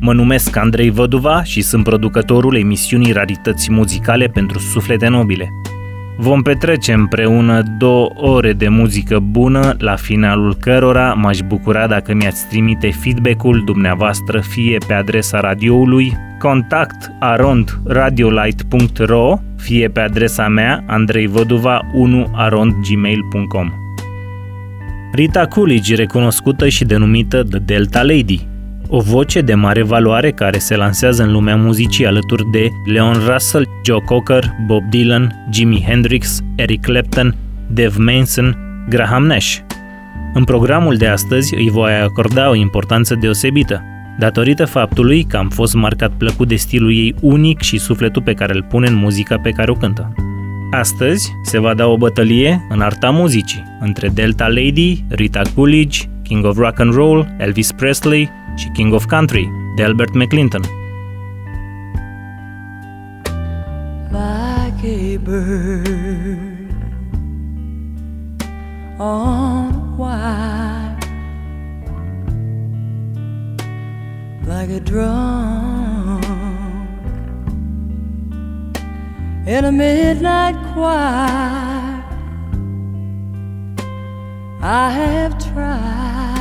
Mă numesc Andrei Văduva și sunt producătorul emisiunii Rarități Muzicale pentru Suflete Nobile. Vom petrece împreună două ore de muzică bună, la finalul cărora m-aș bucura dacă mi-ați trimite feedback-ul dumneavoastră fie pe adresa radioului contact arondradiolight.ro fie pe adresa mea andreivăduva1 arondgmail.com Rita Coolidge, recunoscută și denumită The Delta Lady, o voce de mare valoare care se lansează în lumea muzicii alături de Leon Russell, Joe Cocker, Bob Dylan, Jimi Hendrix, Eric Clapton, Dave Manson, Graham Nash. În programul de astăzi îi voi acorda o importanță deosebită, datorită faptului că am fost marcat plăcut de stilul ei unic și sufletul pe care îl pune în muzica pe care o cântă. Astăzi se va da o bătălie în arta muzicii între Delta Lady, Rita Coolidge, King of Rock and Roll, Elvis Presley și King of Country de Albert McClinton. Like a bird on wire. Like a in a midnight choir. I have tried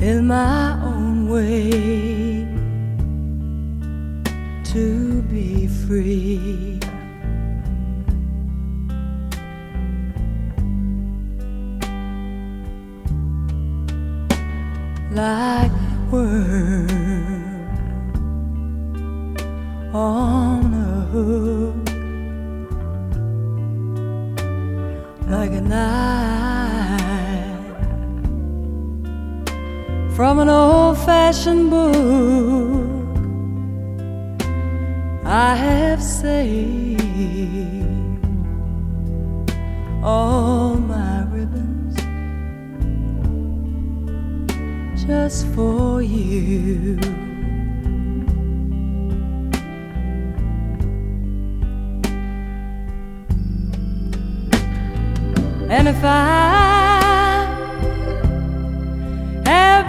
in my own way to be free. Like worm on a hook, like a knife from an old fashioned book I have saved all my ribbons just for you. And if I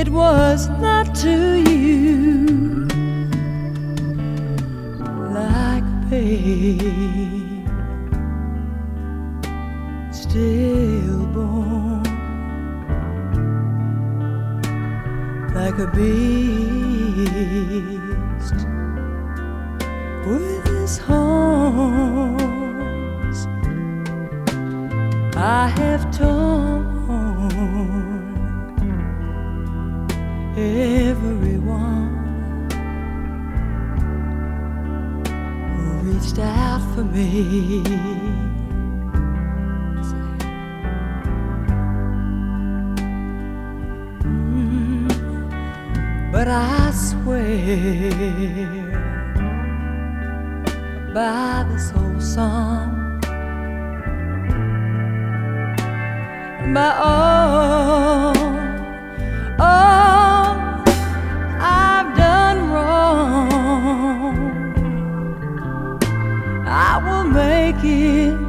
it was not to you like pain. Stillborn. like a beast with his horns. I have torn everyone who reached out for me. Mm, but I swear by this old song, by all make it.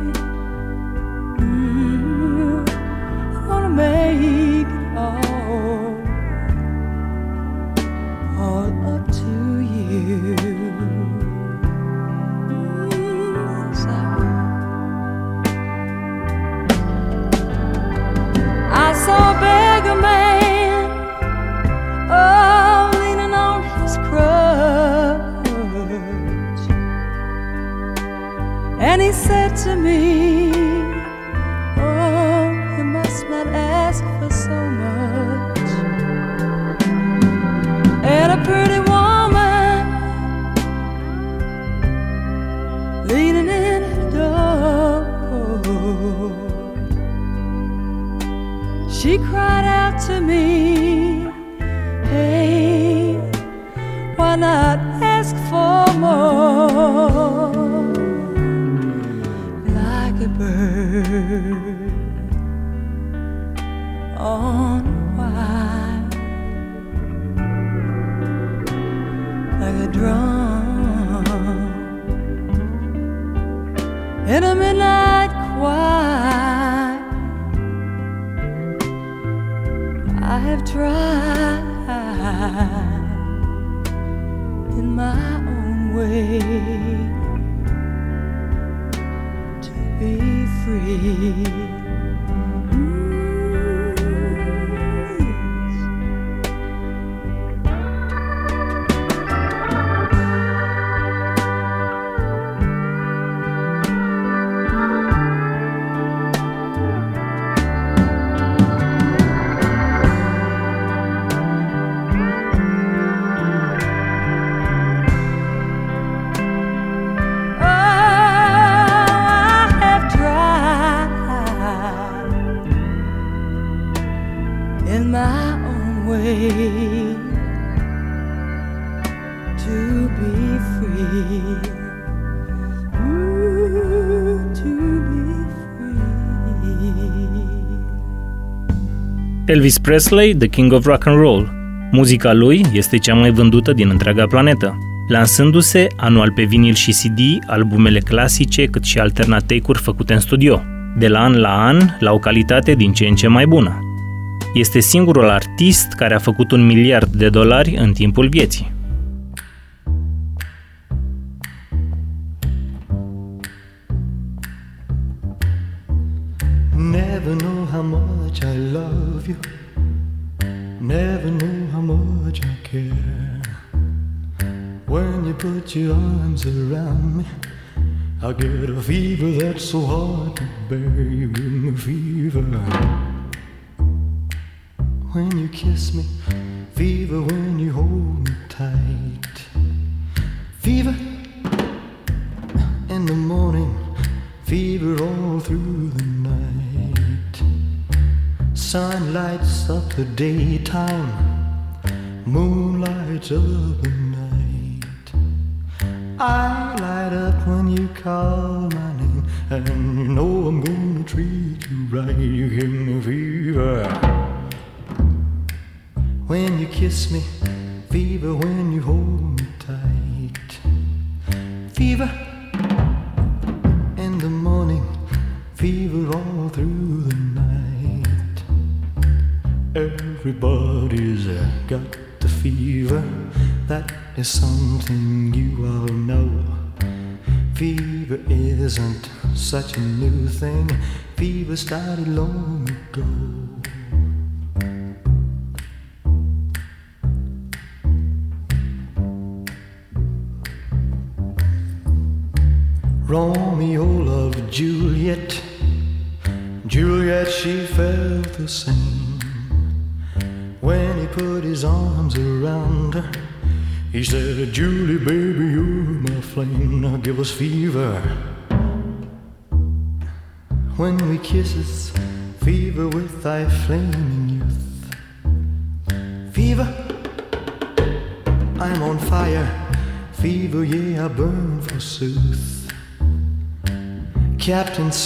Elvis Presley, The King of Rock and Roll. Muzica lui este cea mai vândută din întreaga planetă, lansându-se anual pe vinil și CD albumele clasice cât și alternatecuri făcute în studio, de la an la an la o calitate din ce în ce mai bună. Este singurul artist care a făcut un miliard de dolari în timpul vieții. So hard to bear. You give me fever. When you kiss me,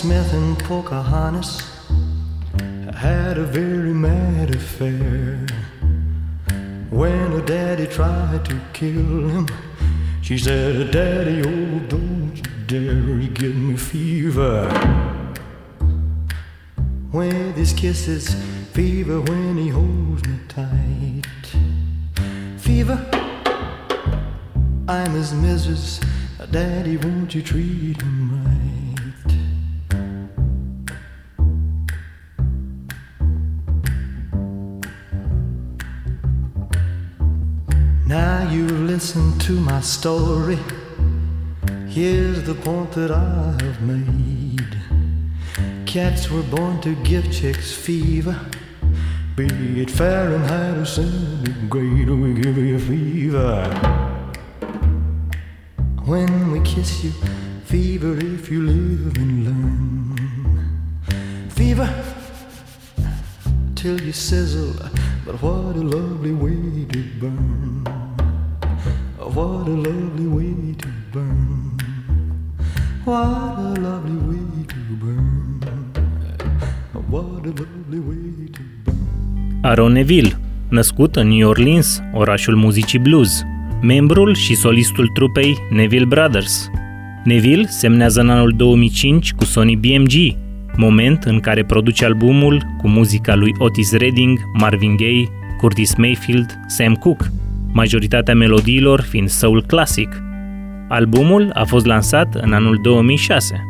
Smith and Pocahontas had a very mad affair. When her daddy tried to kill him, she said, Daddy, oh, don't you dare, you give me fever. With his kisses, fever when he holds me tight. Fever, I'm his missus. Daddy, won't you treat him right? Listen to my story. Here's the point that I have made. Cats were born to give chicks fever. Be it Fahrenheit or centigrade, we give you a fever. When we kiss you, fever if you live and learn. Fever till you sizzle. But what a lovely way to burn. What a lovely way to burn. What a lovely way to burn. What a lovely way to burn. Aaron Neville, născut în New Orleans, orașul muzicii blues, membrul și solistul trupei Neville Brothers. Neville semnează în anul 2005 cu Sony BMG, moment în care produce albumul cu muzica lui Otis Redding, Marvin Gaye, Curtis Mayfield, Sam Cooke, majoritatea melodiilor fiind soul classic. Albumul a fost lansat în anul 2006.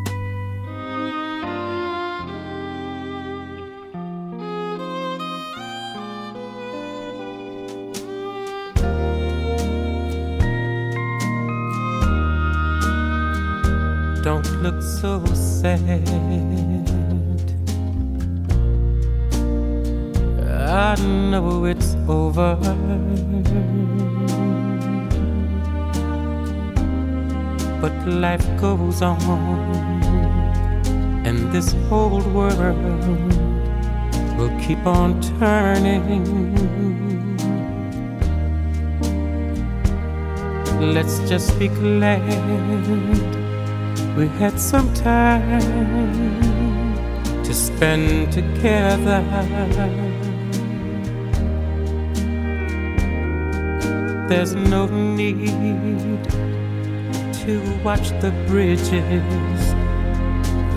Be glad we had some time to spend together. There's no need to watch the bridges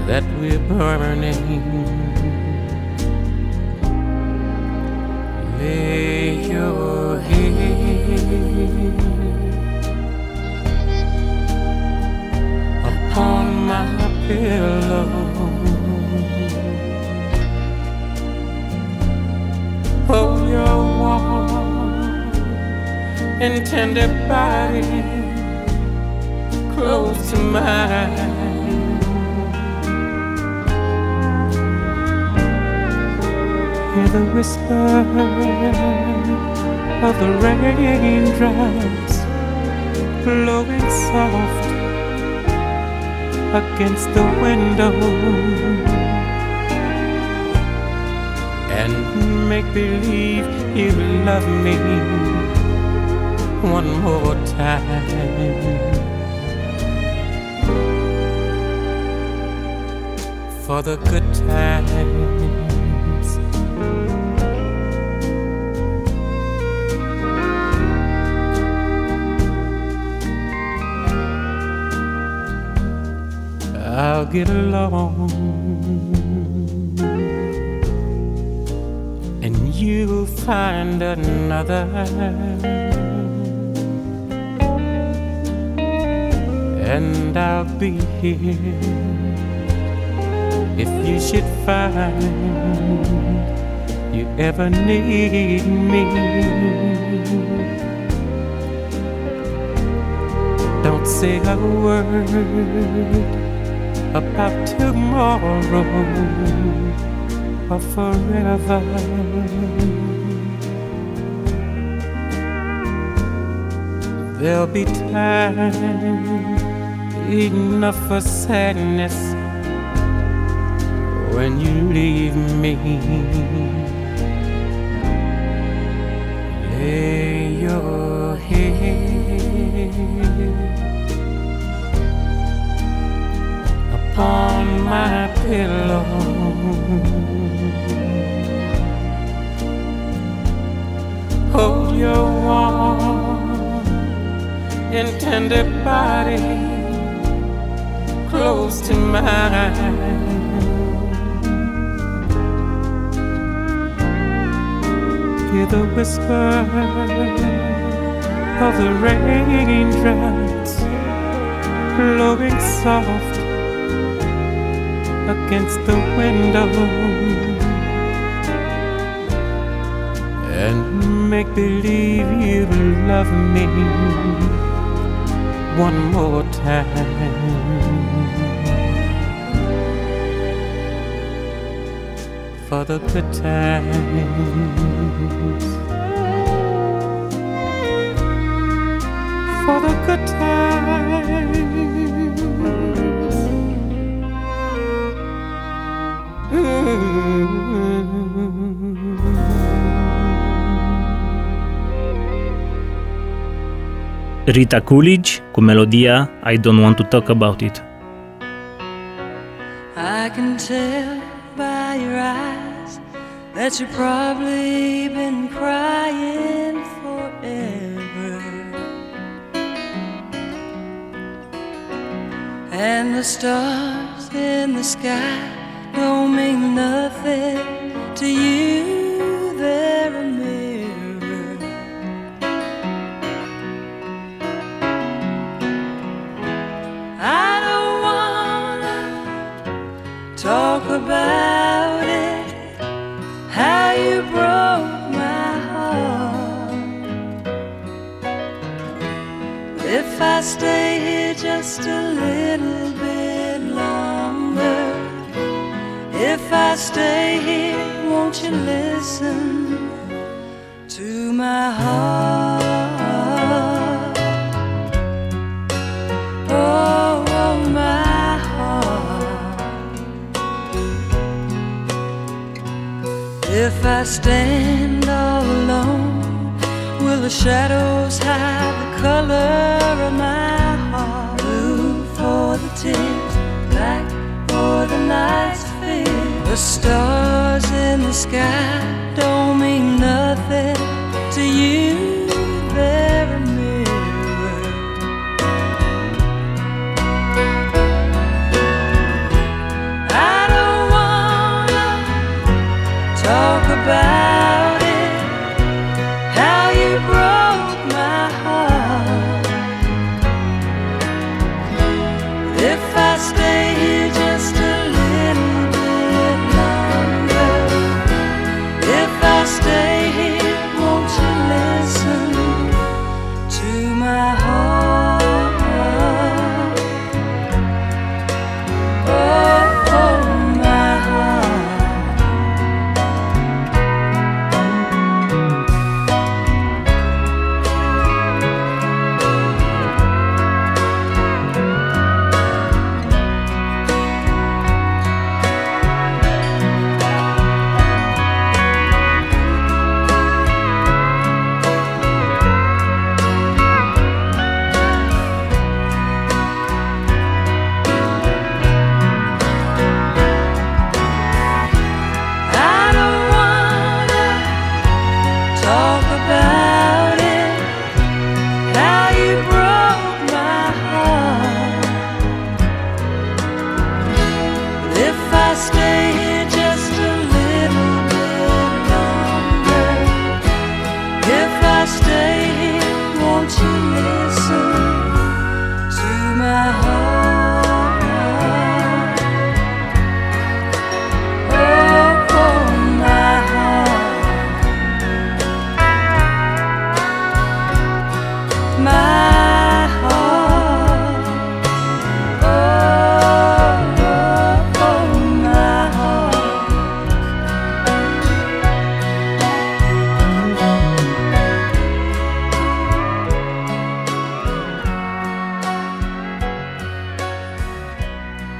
that we're burning. Lay your head pillow. Hold your warm and tender body close to mine. Hear the whisper of the raindrops blowing soft against the window and make believe you love me one more time for the good times. I'll get along and you'll find another. And I'll be here if you should find you ever need me. Don't say a word about tomorrow or forever. There'll be time enough for sadness when you leave me. Lay your head upon my pillow. Hold your warm and tender body close to mine. Hear the whisper of the raindrops blowing soft against the window. And make believe you love me one more time. For the good times Rita Coolidge cu melodia I Don't Want to Talk About It. I can tell by your eyes that you've probably been crying forever. And the stars in the sky don't mean nothing to you, they're about it, how you broke my heart. If I stay here just a little bit longer, if I stay here, won't you listen to my heart? If I stand all alone, will the shadows hide the color of my heart? Blue for the tears, black for the night's fear. The stars in the sky don't mean nothing to you. Talk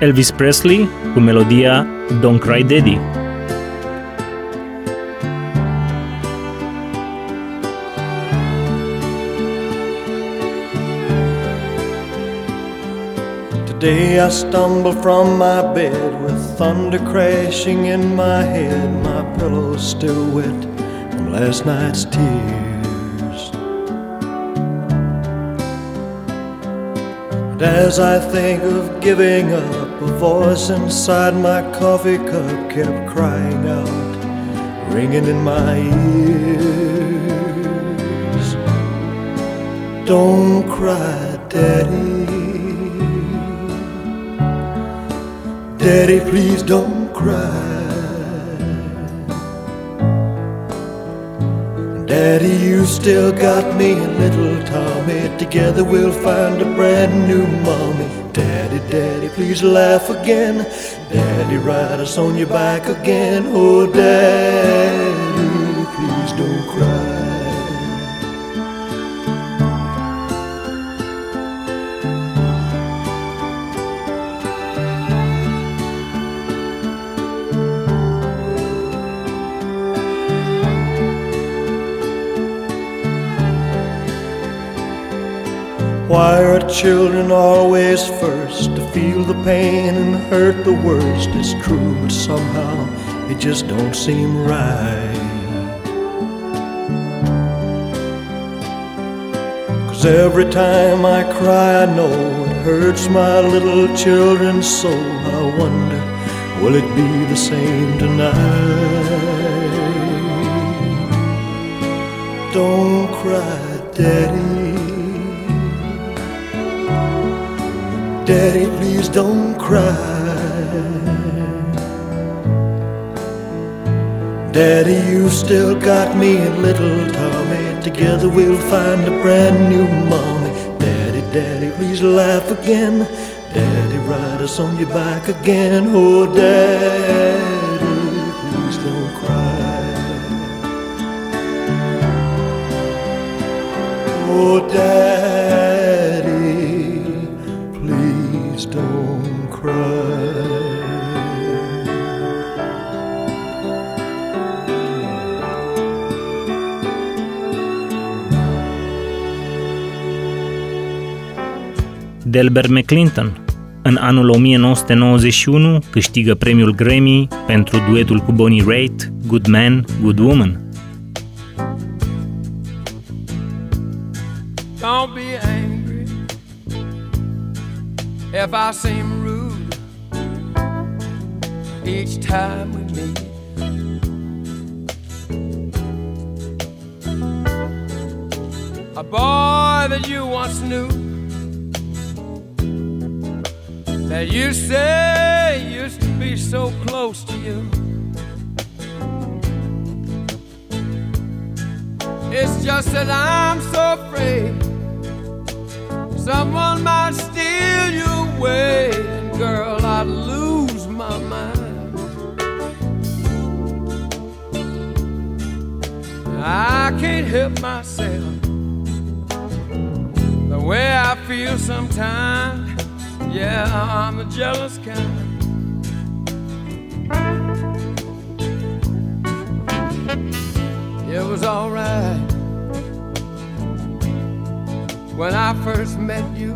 Elvis Presley cu melodia Don't Cry Daddy. Today I stumble from my bed with thunder crashing in my head. My pillow still wet from last night's tears. And as I think of giving up, a voice inside my coffee cup kept crying out, ringing in my ears. Don't cry, Daddy. Daddy, please don't cry. Daddy, you still got me and little Tommy. Together we'll find a brand new mommy. Please laugh again. Daddy, ride us on your back again. Oh, Daddy, please don't cry. Why are children always first feel the pain and hurt the worst? It's true, but somehow it just don't seem right. Cause every time I cry, I know it hurts my little children's soul. I wonder, will it be the same tonight? Don't cry, Daddy. Daddy, please don't cry. Daddy, you still got me and little Tommy. Together we'll find a brand new mommy. Daddy, daddy, please laugh again. Daddy, ride us on your back again. Oh, daddy, please don't cry. Oh, daddy, Delbert McClinton. În anul 1991 câștigă premiul Grammy pentru duetul cu Bonnie Raitt, Good Man, Good Woman. Don't be angry if I seem rude each time we meet. A boy that you once knew, that you say used to be so close to you. It's just that I'm so afraid someone might steal you away, and girl, I'd lose my mind. I can't help myself the way I feel sometimes. Yeah, I'm the jealous kind. It was alright when I first met you,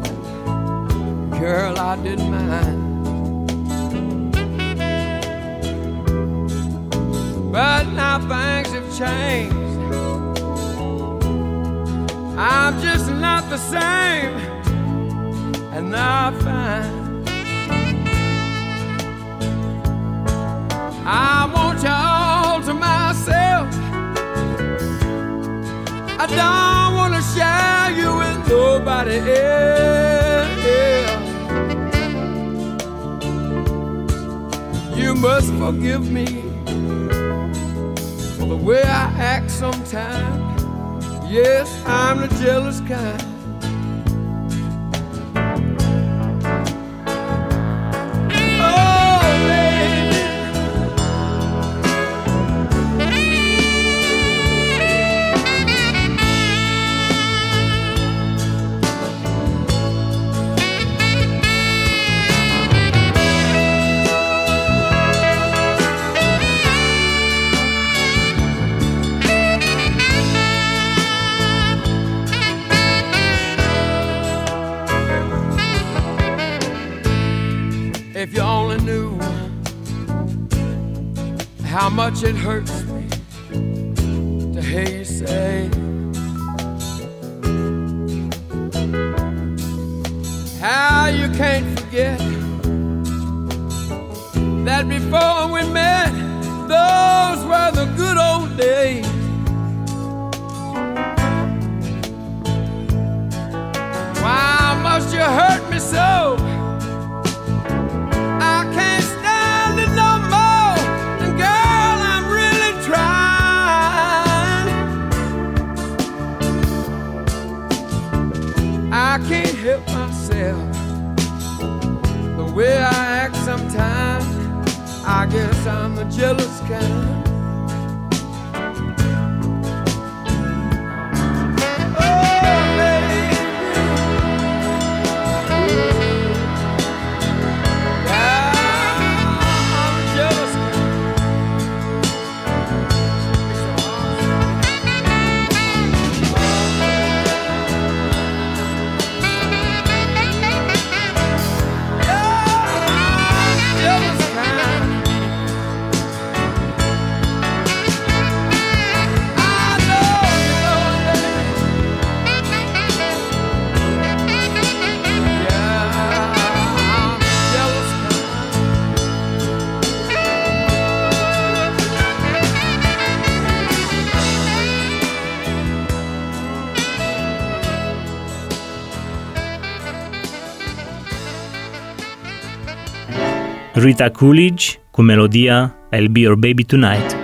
girl. I didn't mind. But now things have changed. I'm just not the same, and I find I want you all to myself. I don't want to share you with nobody else. You must forgive me for the way I act sometimes. Yes, I'm the jealous kind. Much it hurts Rita Coolidge cu melodia I'll Be Your Baby Tonight.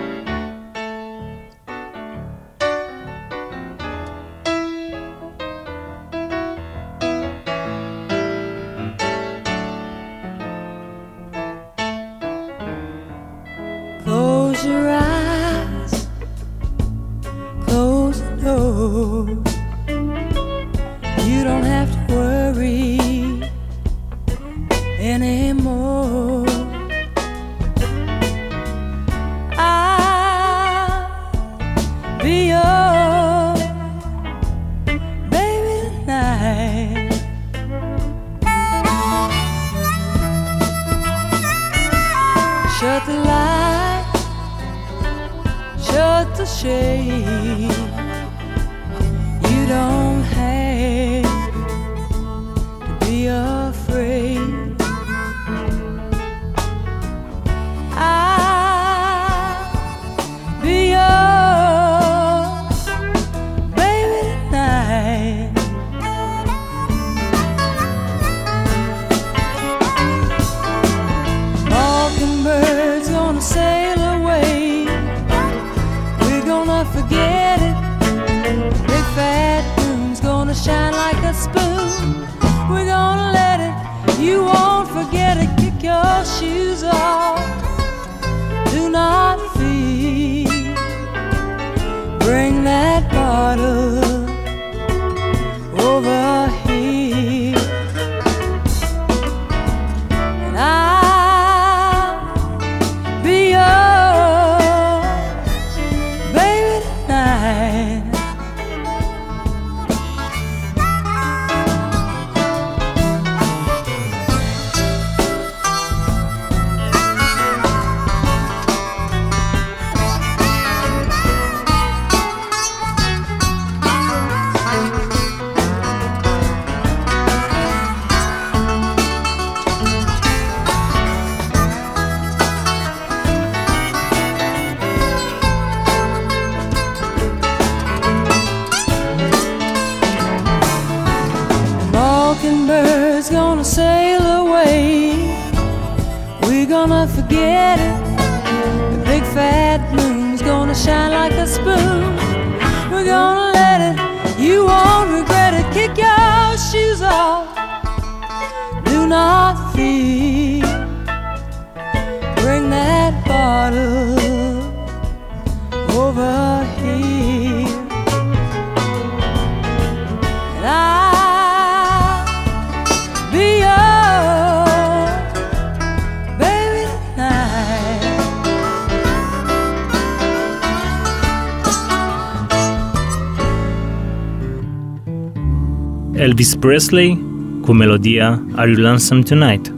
Sail away. We're gonna forget it. Big fat moon's gonna shine like a spoon. We're gonna let it. You won't forget it. Kick your shoes off. Do not fear. Bring that bottle over Elvis Presley cu melodia Are You Lonesome Tonight?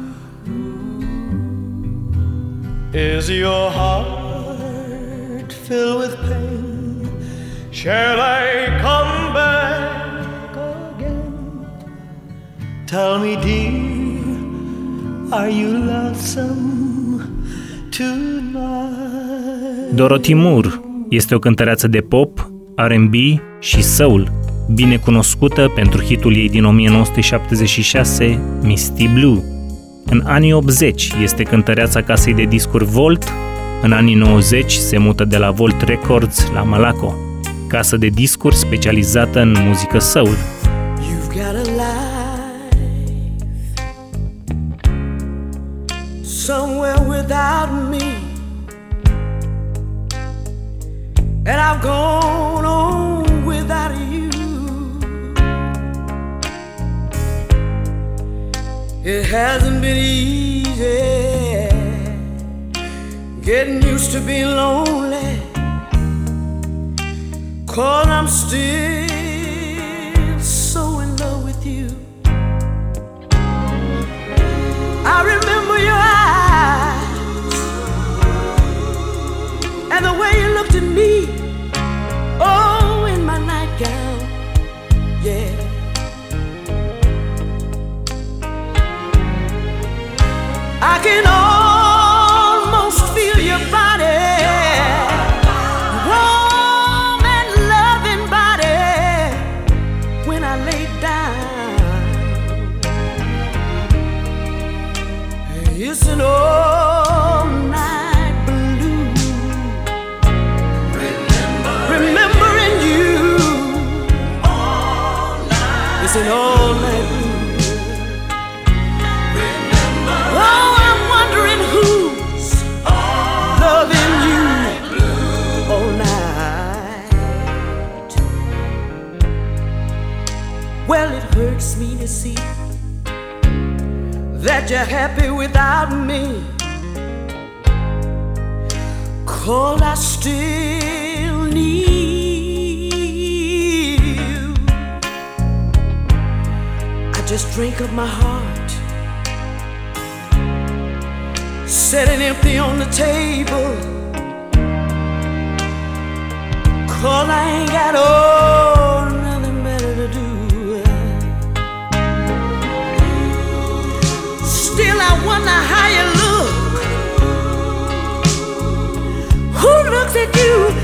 Is your heart filled with pain? Shall I come back again? Tell me, dear, are you lonesome tonight? Dorothy Moore este o cântăreață de pop, R&B și soul, bine cunoscută pentru hitul ei din 1976, Misty Blue. În anii 80 este cântăreața casei de discuri Volt, în anii 90 se mută de la Volt Records la Malaco, casă de discuri specializată în muzică soul. You've got a life somewhere without me, and I've gone It hasn't been easy getting used to being lonely. Cause I'm still so in love with you. I remember your eyes and the way you looked at me. I can almost you're happy without me. Cause I still need you. I just drink up my heart. Setting empty on the table. Cause I ain't got oh, How you look. Who looks at you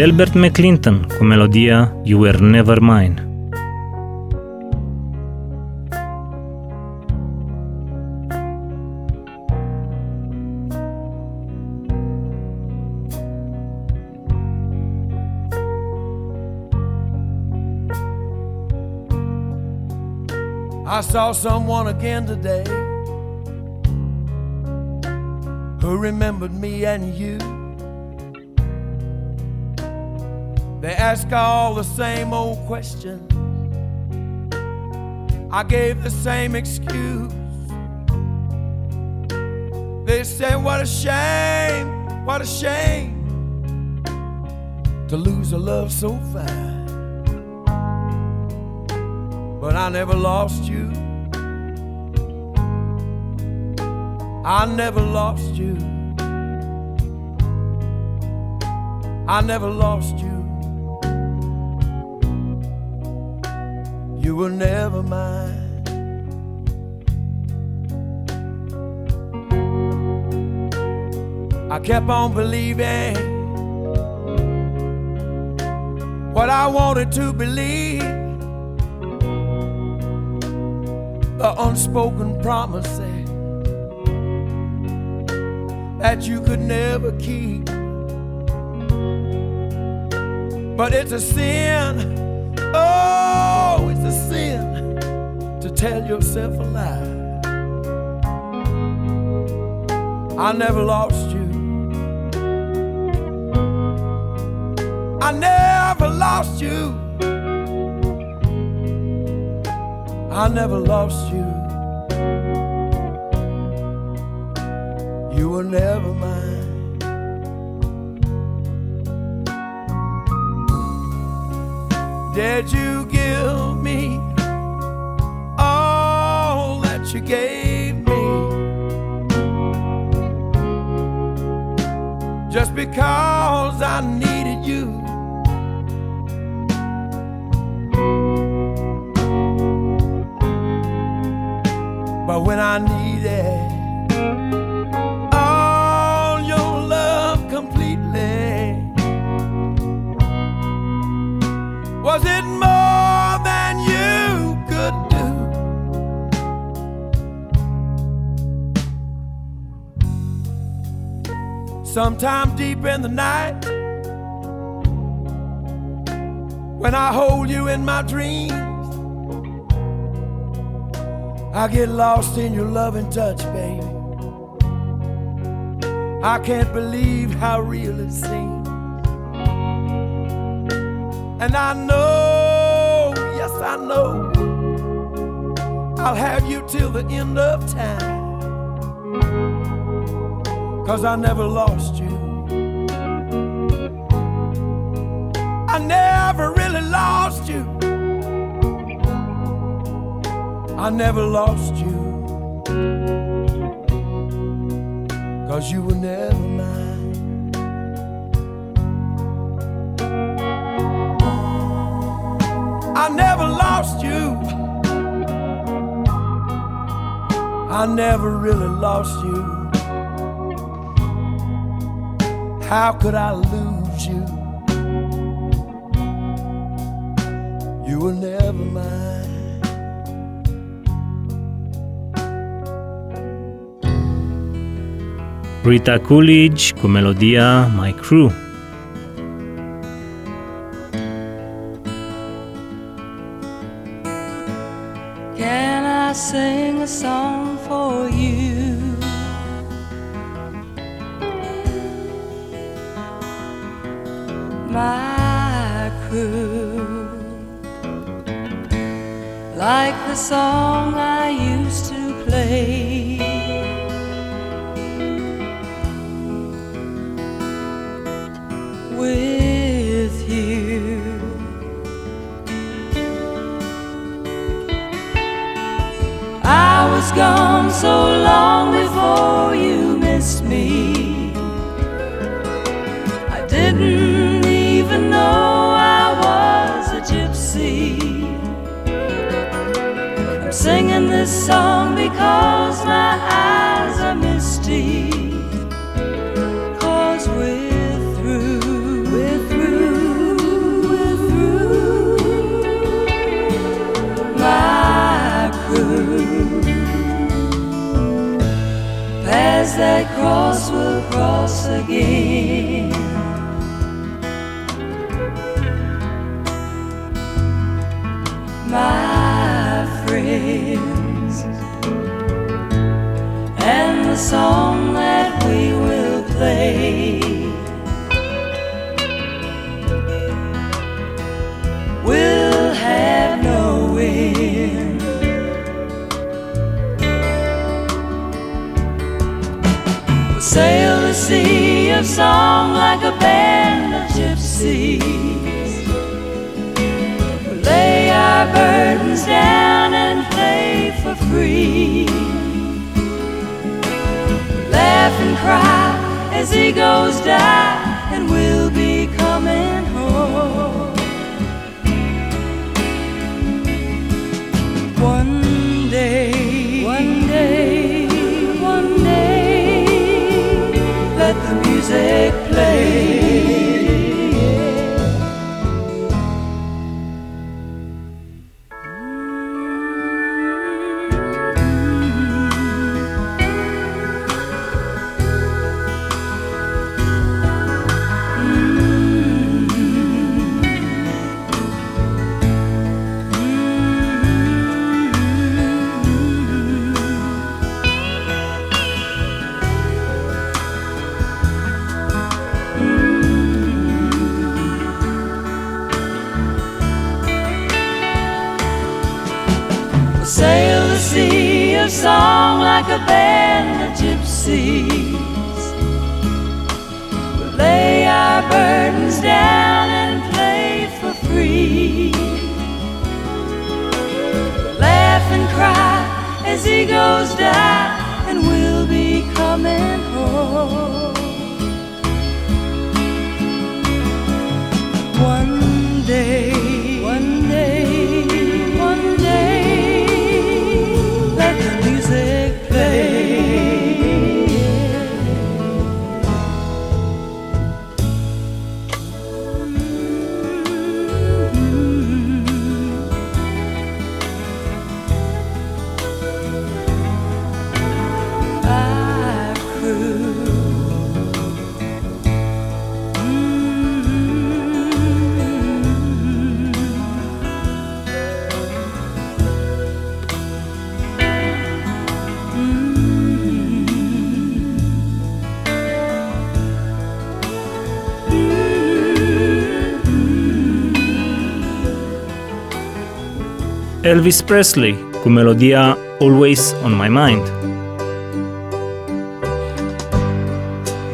Delbert McClinton cu melodia You Were Never Mine. I saw someone again today who remembered me and you. They ask all the same old questions. I gave the same excuse. They said, What a shame, what a shame to lose a love so fine but I never lost you. I never lost you. I never lost you. You were never mine. I kept on believing what I wanted to believe. the unspoken promises that you could never keep. But it's a sin, oh, a sin to tell yourself a lie. I never lost you. I never lost you. I never lost you. You were never mine. Did you because I needed you. But when I Sometime deep in the night, when I hold you in my dreams. I get lost in your loving touch, baby. I can't believe how real it seems. And I know, yes, I know, I'll have you till the end of time. Cause I never lost you. I never really lost you. I never lost you. Cause you were never mine. I never lost you. I never really lost you. How could I lose you? You were never mine. Rita Coolidge cu melodia My Crew. 있어. because my eyes are misty. Cause we're through, we're through, we're through. My crew. Paths that cross will cross again. Song that we will play. We'll have no end. We'll sail the sea of song like a band of gypsies. We'll lay our burdens down and play for free. Laugh and cry as egos die, and we'll a band of gypsies. We'll lay our burdens down and play for free. We'll laugh and cry as egos die, Elvis Presley cu melodia Always on My Mind.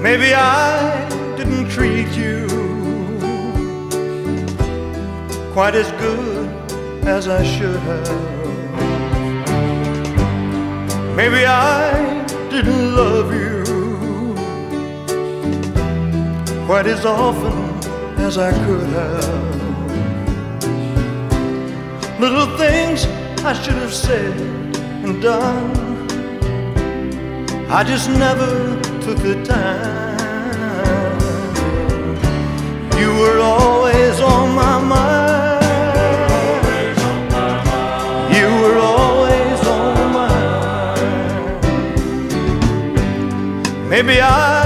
Maybe I didn't treat you quite as good as I should have. Maybe I didn't love you quite as often as I could have. Little things I should have said and done. I just never took the time. You were always on my mind. You were always on my mind. Maybe I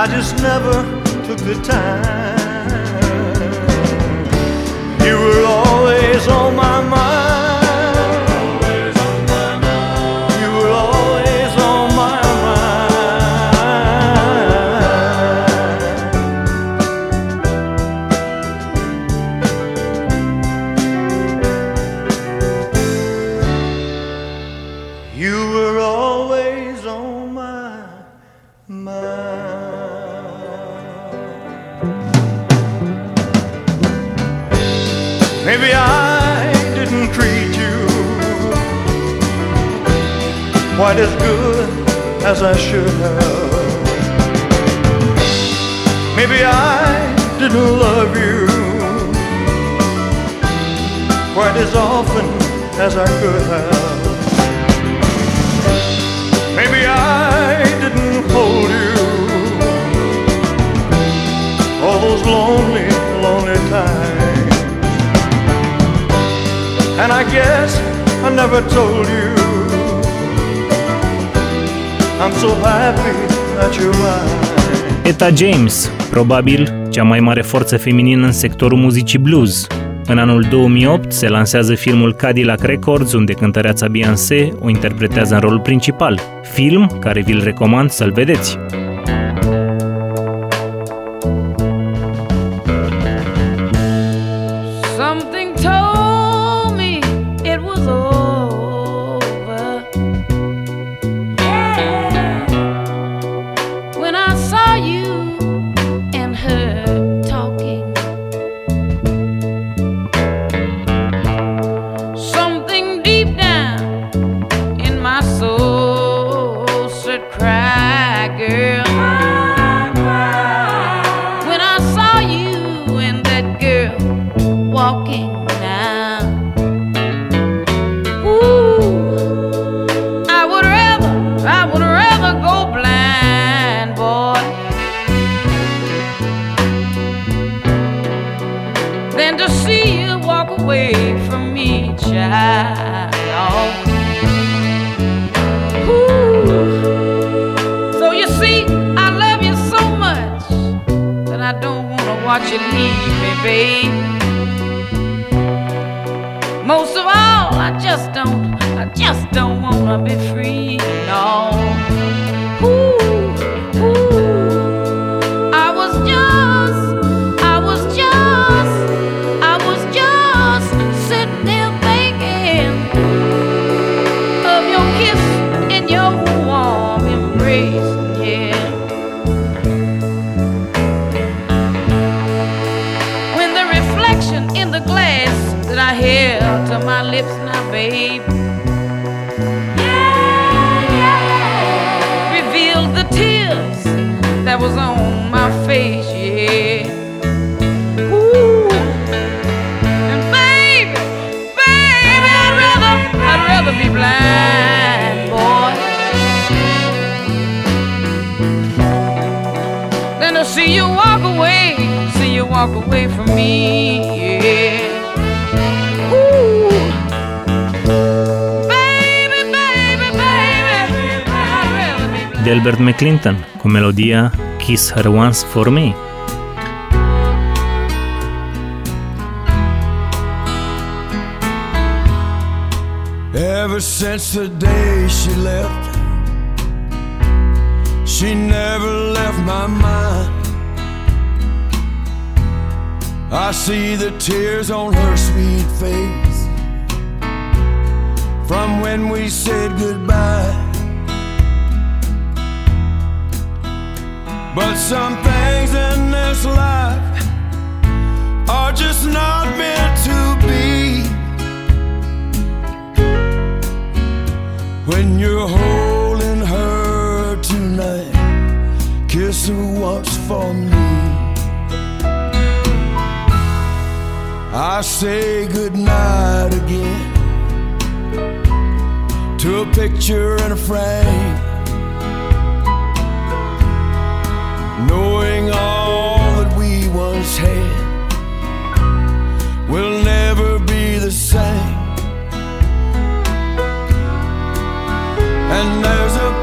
I just never took the time. You were always on my mind. Maybe I didn't love you quite as often as I could have. Maybe I didn't hold you all those lonely, lonely times. And I guess I never told you I'm so happy that you're mine. Etta James, probabil cea mai mare forță feminină în sectorul muzicii blues. În anul 2008 se lansează filmul Cadillac Records, unde cântăreața Beyoncé o interpretează în rolul principal. Film care vi-l recomand să-l vedeți. Walk away from me. Yeah. Ooh. Baby, baby, baby, Delbert McClinton cu melodia Kiss Her Once For Me. Ever since the day she left, she never left my mind. I see the tears on her sweet face from when we said goodbye. But some things in this life are just not meant to be. When you're holding her tonight, kiss her once for me. I say goodnight again to a picture in a frame, knowing all that we once had will never be the same. And there's a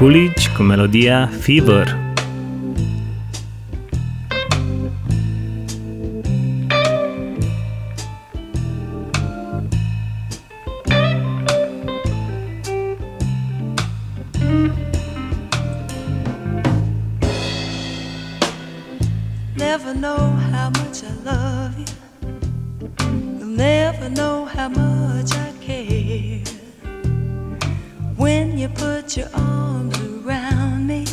Coolidge com melodia Fever. how much I love you. You'll never know how much I put your arms around me.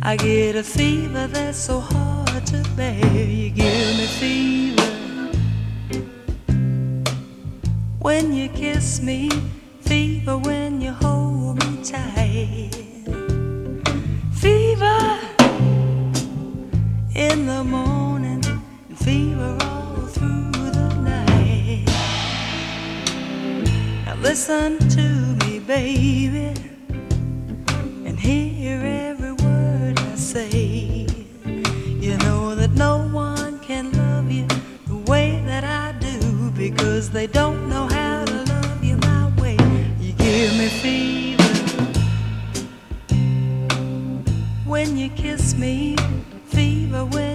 I get a fever that's so hard to bear. You give me fever when you kiss me, fever when you hold me tight. Fever in the morning, and fever all through the night. Now listen to me, baby. say. You know that no one can love you the way that I do because they don't know how to love you my way. You give me fever when you kiss me, fever when.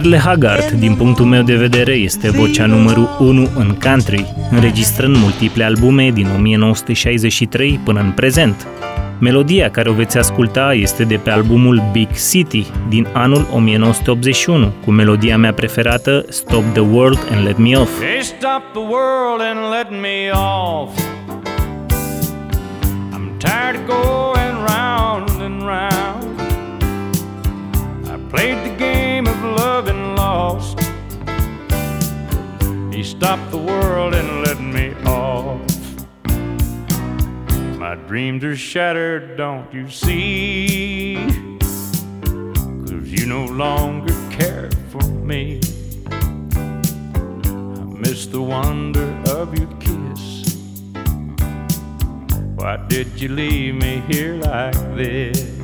Merle Haggard, din punctul meu de vedere, este vocea numărul 1 în country, înregistrând multiple albume din 1963 până în prezent. Melodia care o veți asculta este de pe albumul Big City din anul 1981, cu melodia mea preferată Stop the World and Let Me Off. Hey, stop the world and let me off. I'm tired of going round and round. I played the game of love and lost. He stopped the world and let me off. My dreams are shattered, don't you see? Cause you no longer care for me. I miss the wonder of your kiss. Why did you leave me here like this?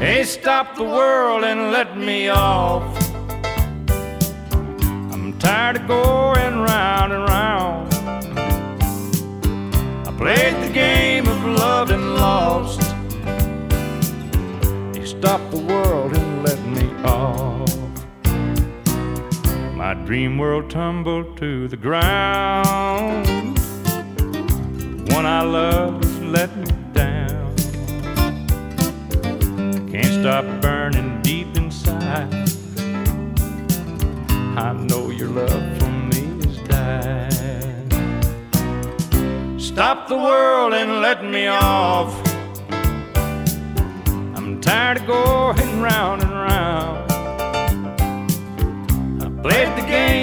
Hey, stop the world and let me off. I'm tired of going round and round. I played the game of love and lost. You stopped the world and let me off. My dream world tumbled to the ground. The one I love let me Can't stop burning deep inside. I know your love for me is dying. Stop the world and let me off. I'm tired of going round and round. I played the game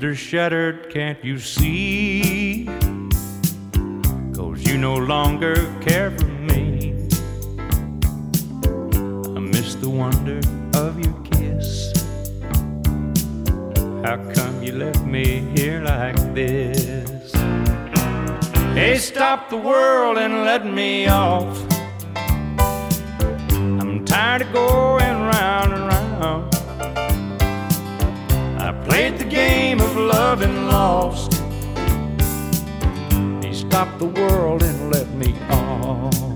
Are shattered, can't you see? Cause you no longer care for me. I miss the wonder of your kiss. How come you left me here like this? Hey, stop the world and let me off. I'm tired of going round and round. Played the game of love and lost. He stopped the world and let me off.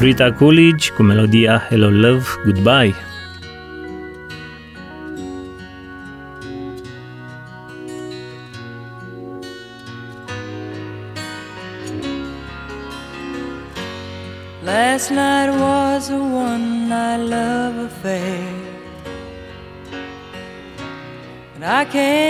Rita Coolidge cu melodia Hello Love Goodbye. Last night was a one night love affair. And I can't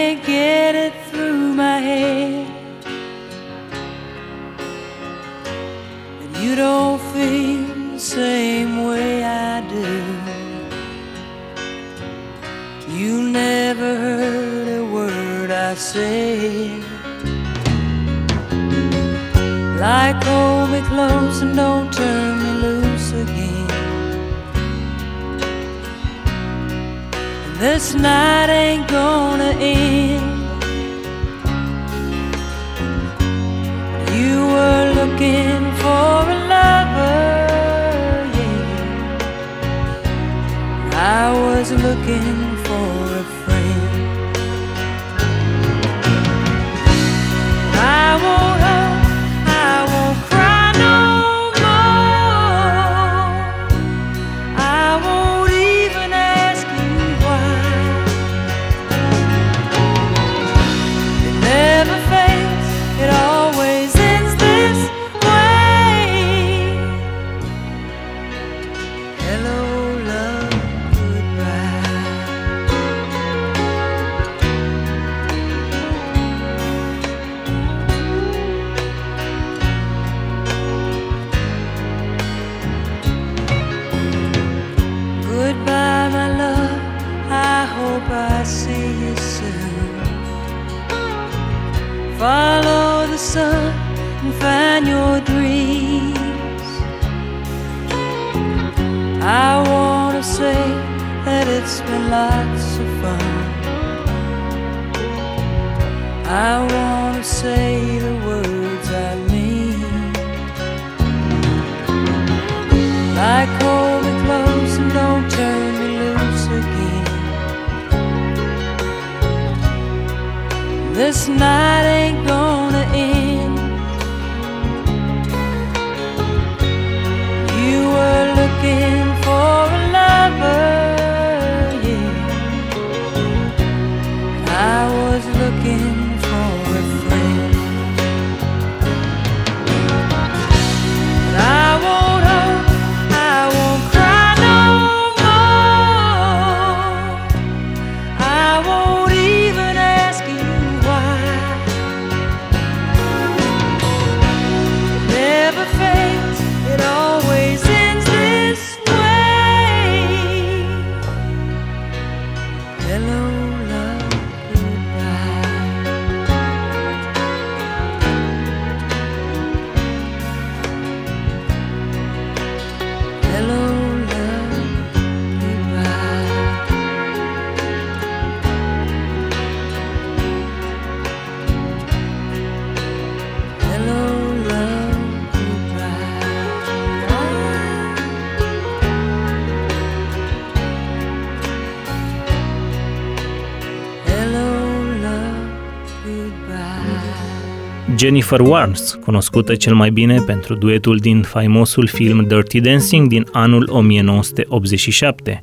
Jennifer Warnes, cunoscută cel mai bine pentru duetul din faimosul film Dirty Dancing din anul 1987,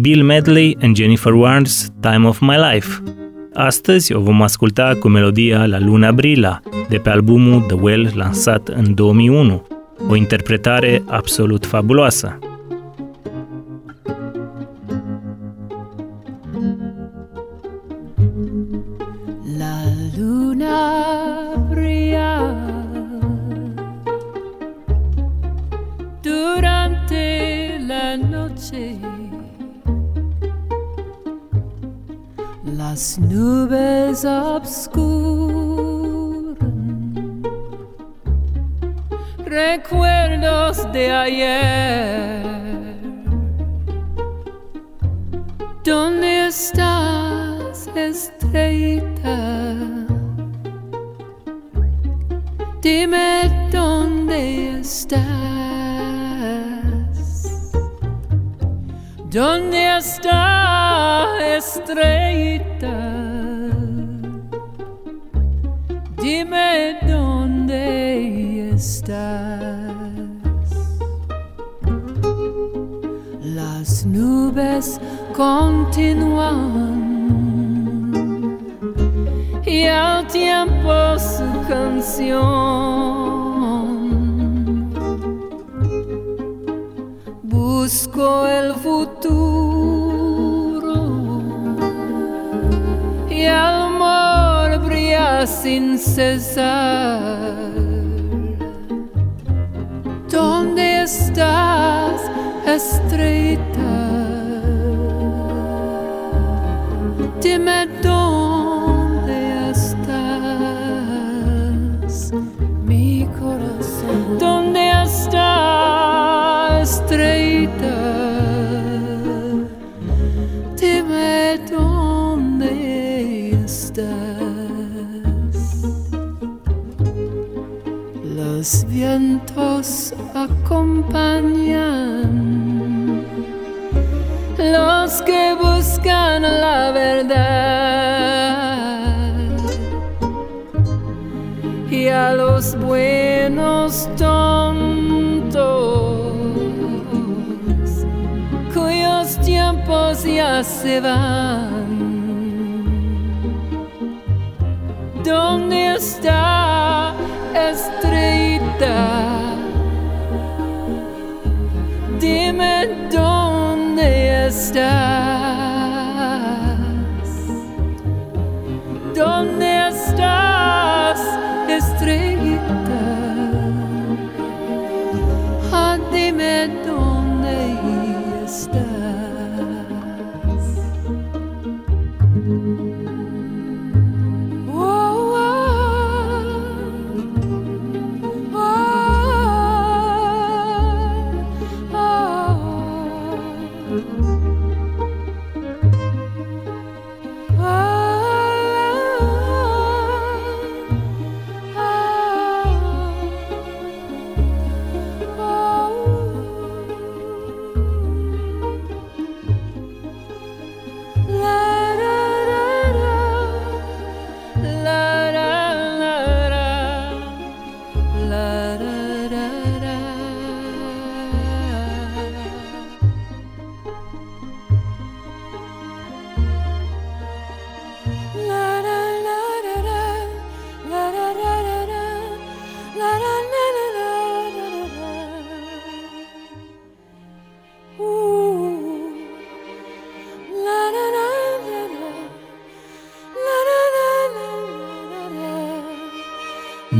Bill Medley and Jennifer Warnes Time of My Life. Astăzi o vom asculta cu melodia La Luna Brilla, de pe albumul The Well lansat în 2001, o interpretare absolut fabuloasă.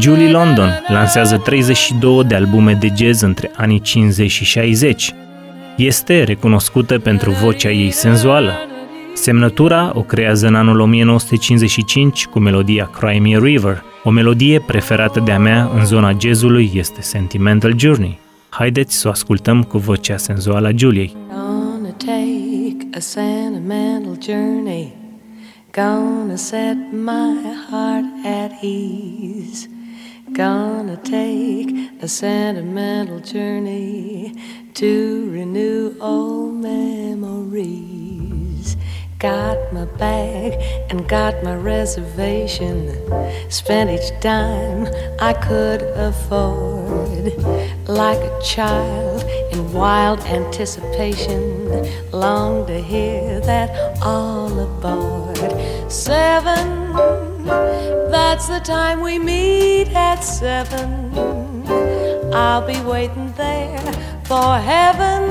Julie London lansează 32 de albume de jazz între anii 50 și 60. Este recunoscută pentru vocea ei senzuală. Semnătura o creează în anul 1955 cu melodia Cry Me a River. O melodie preferată de-a mea în zona jazzului este Sentimental Journey. Haideți să o ascultăm cu vocea senzuală a Juliei. Gonna take a sentimental journey. Gonna set my heart at ease. Gonna take a sentimental journey to renew old memories. Got my bag and got my reservation. Spent each dime I could afford. Like a child in wild anticipation. Long to hear that all aboard. Seven, that's the time we meet at seven. I'll be waiting there for heaven,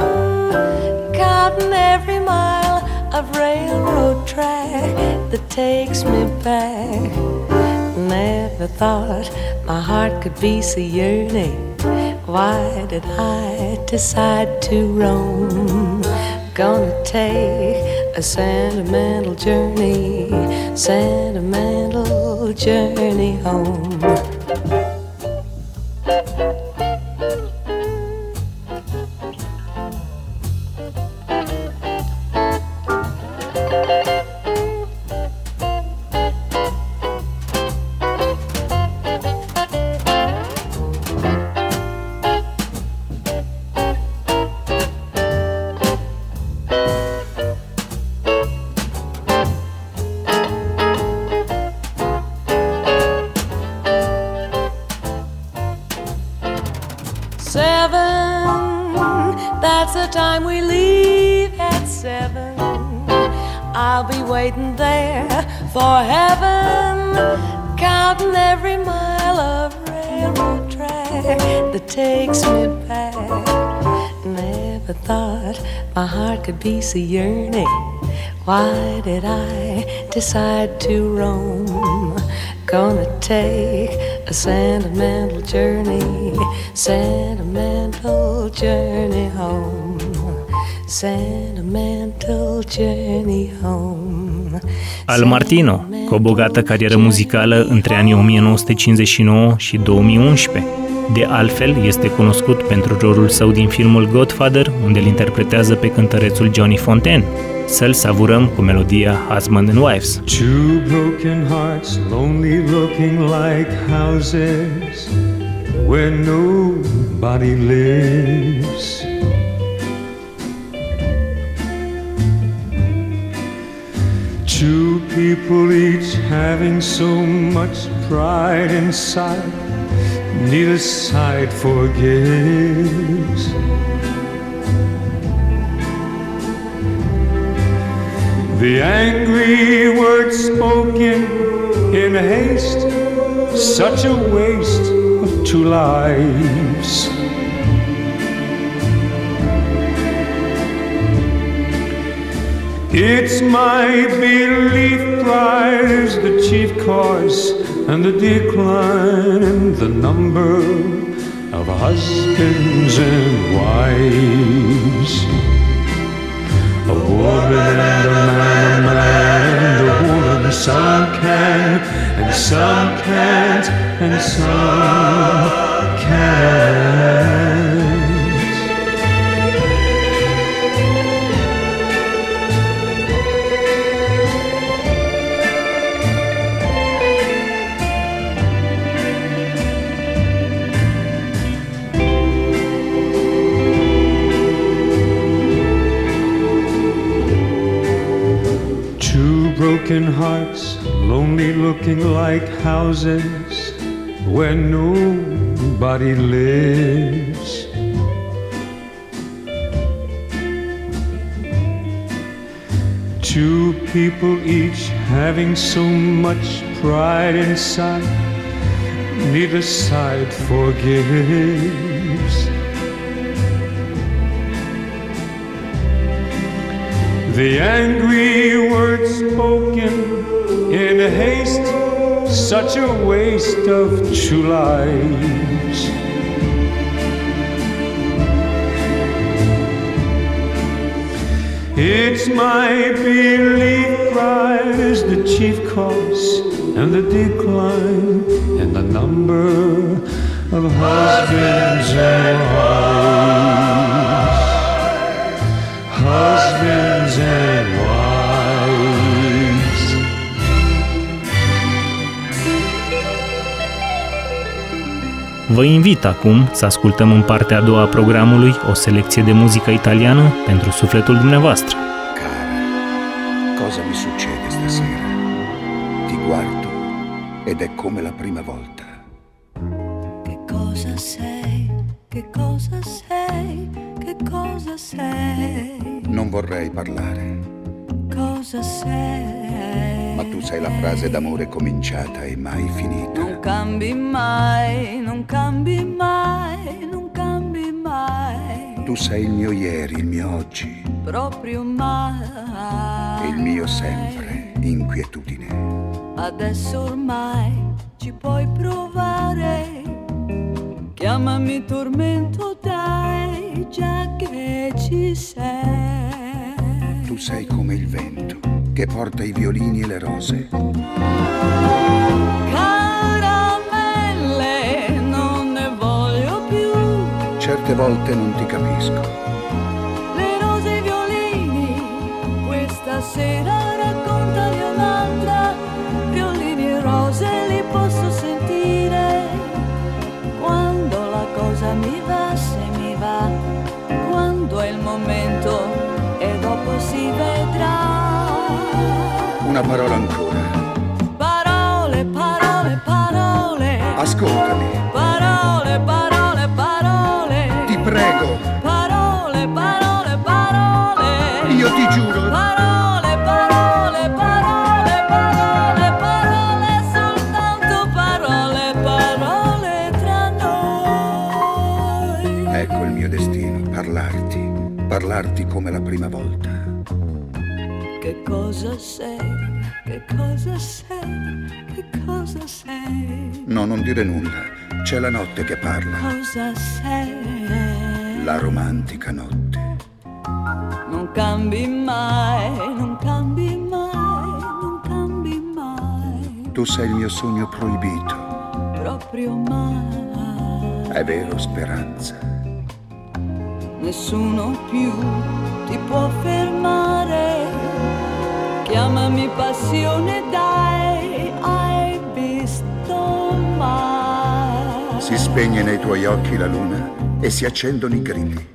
counting every mile of railroad track that takes me back. Never thought my heart could be so yearning. Why did I decide to roam? Gonna take a sentimental journey, sentimental journey home. Heart could be so yearning. Why did I decide to roam? Gonna take a sentimental journey, sentimental journey home, sentimental journey home. Al Martino, cu o bogată carieră muzicală între anii 1959 și 2011. De altfel, este cunoscut pentru rolul său din filmul Godfather, unde îl interpretează pe cântărețul Johnny Fontaine. Să-l savurăm cu melodia Husband and Wives. Two broken hearts, lonely looking like houses where nobody lives. Two people each having so much pride inside, neither side forgives. The angry words spoken in haste, such a waste of two lives. It's my belief pride is the chief cause and the decline in the number of husbands and wives. A woman and a man, a man and a woman. Some can and some can't, and some can't. Broken hearts, lonely looking like houses where nobody lives. Two people each having so much pride inside, neither side forgives. The angry words spoken in haste, such a waste of true lives. It's my belief pride is the chief cause and the decline in the number of husbands and wives. Vă invit acum să ascultăm în partea a doua a programului o selecție de muzică italiană pentru sufletul dumneavoastră. Cara, cosa mi succede stasera? Ti guardo ed è come la prima volta. Che cosa sei? Che cosa sei? Che cosa sei? Non vorrei parlare, Cosa sei? ma tu sei la frase d'amore cominciata e mai finita. Non cambi mai, non cambi mai, non cambi mai. Tu sei il mio ieri, il mio oggi Proprio mai. e il mio sempre, inquietudine. Adesso ormai ci puoi provare. Chiamami tormento, dai, già che ci sei. Tu sei come il vento che porta i violini e le rose. Certe volte non ti capisco, Le rose e i violini, questa sera raccontali un'altra. Violini e rose li posso sentire. Quando la cosa mi va, se mi va, quando è il momento e dopo si vedrà. una parola ancora. Parole, parole, parole. Ascoltami, prima volta. Che cosa sei? Che cosa sei? Che cosa sei? No, non dire nulla, c'è la notte che parla, Cosa sei? la romantica notte. Non cambi mai, non cambi mai, non cambi mai, Tu sei il mio sogno proibito, proprio mai. è vero speranza. Nessuno più può fermare. Chiamami passione, dai, hai visto mai. Si spegne nei tuoi occhi la luna e si accendono i grilli.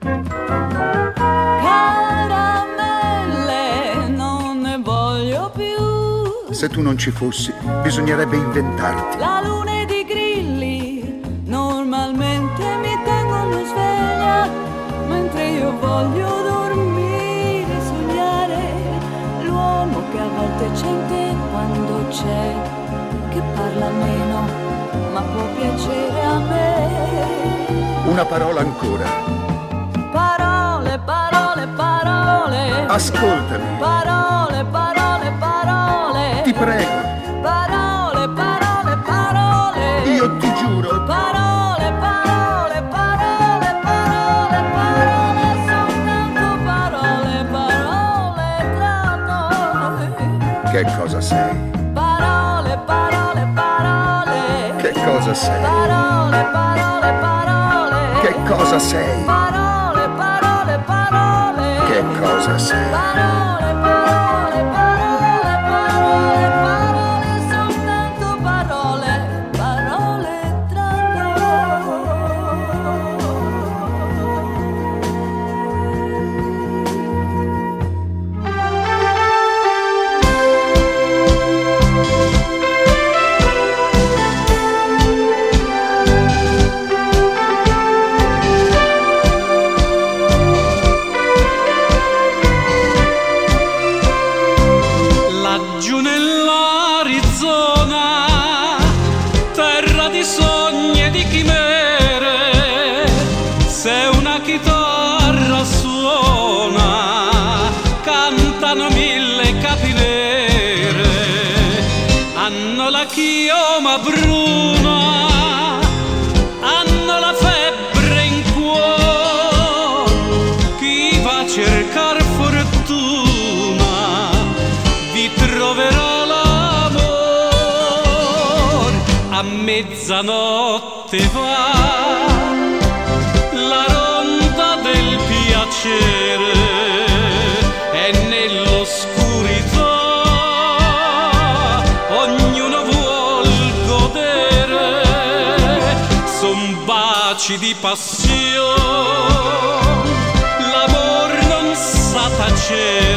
Caramelle, non ne voglio più. Se tu non ci fossi, bisognerebbe inventarti. La luna che parla meno, ma può piacere a me. Una parola ancora. Parole, parole, parole. Ascoltami, Parole, parole, parole. ti prego, Parole, parole, parole. io ti giuro, Parole, parole, parole, parole, parole, soltanto parole, parole tra noi. che cosa sei? Cosa sei? Parole, parole, parole. Che cosa sei? Parole, parole, parole. Che cosa sei? Parole, parole, sa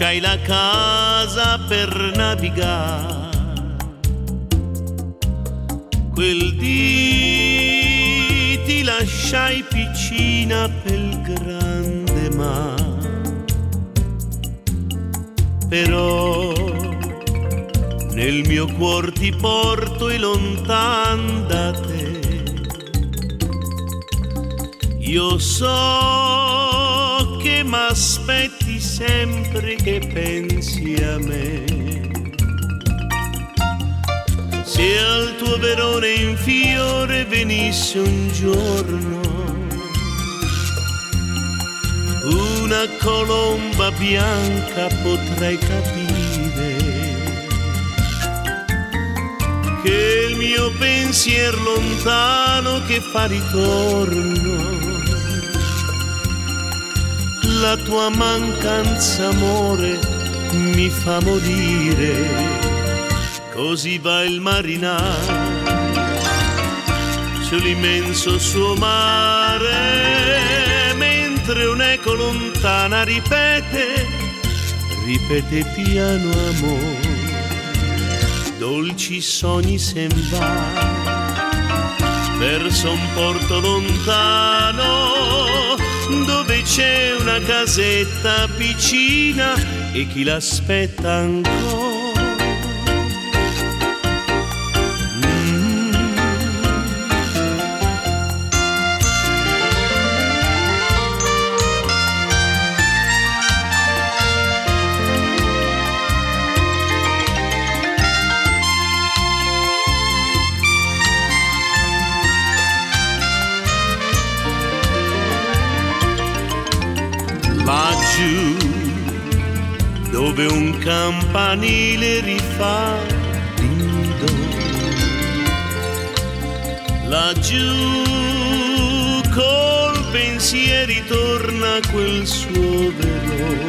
lasciai la casa per navigare. Quel dì ti lasciai piccina pel grande mare. Però nel mio cuor ti porto e lontan da te. Io so fiore venisse un giorno. Una colomba bianca potrei capire che il mio pensier lontano che fa ritorno. La tua mancanza amore mi fa morire. Così va il marinaro sull'immenso suo mare mentre un'eco lontana ripete ripete piano amore dolci sogni sen va verso un porto lontano dove c'è una casetta piccina e chi l'aspetta ancora. Campanile rifà nido. Laggiù col pensiero ritorna quel suo velo.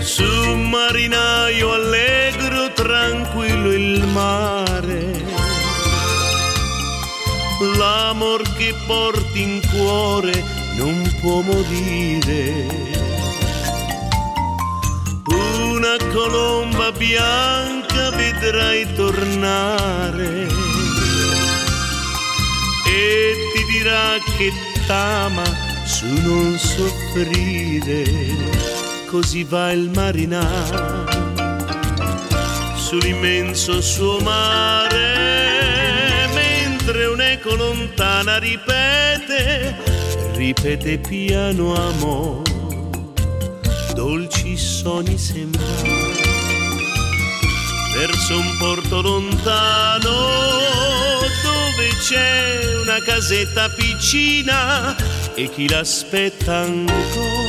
Su un marinaio allegro, tranquillo il mare. L'amor che porti in cuore non può morire. Una colomba bianca vedrai tornare e ti dirà che t'ama su non soffrire. Così va il marinaro sull'immenso suo mare, mentre un'eco lontana ripete ripete piano amor, dolci sogni sembra verso un porto lontano dove c'è una casetta piccina e chi l'aspetta ancora.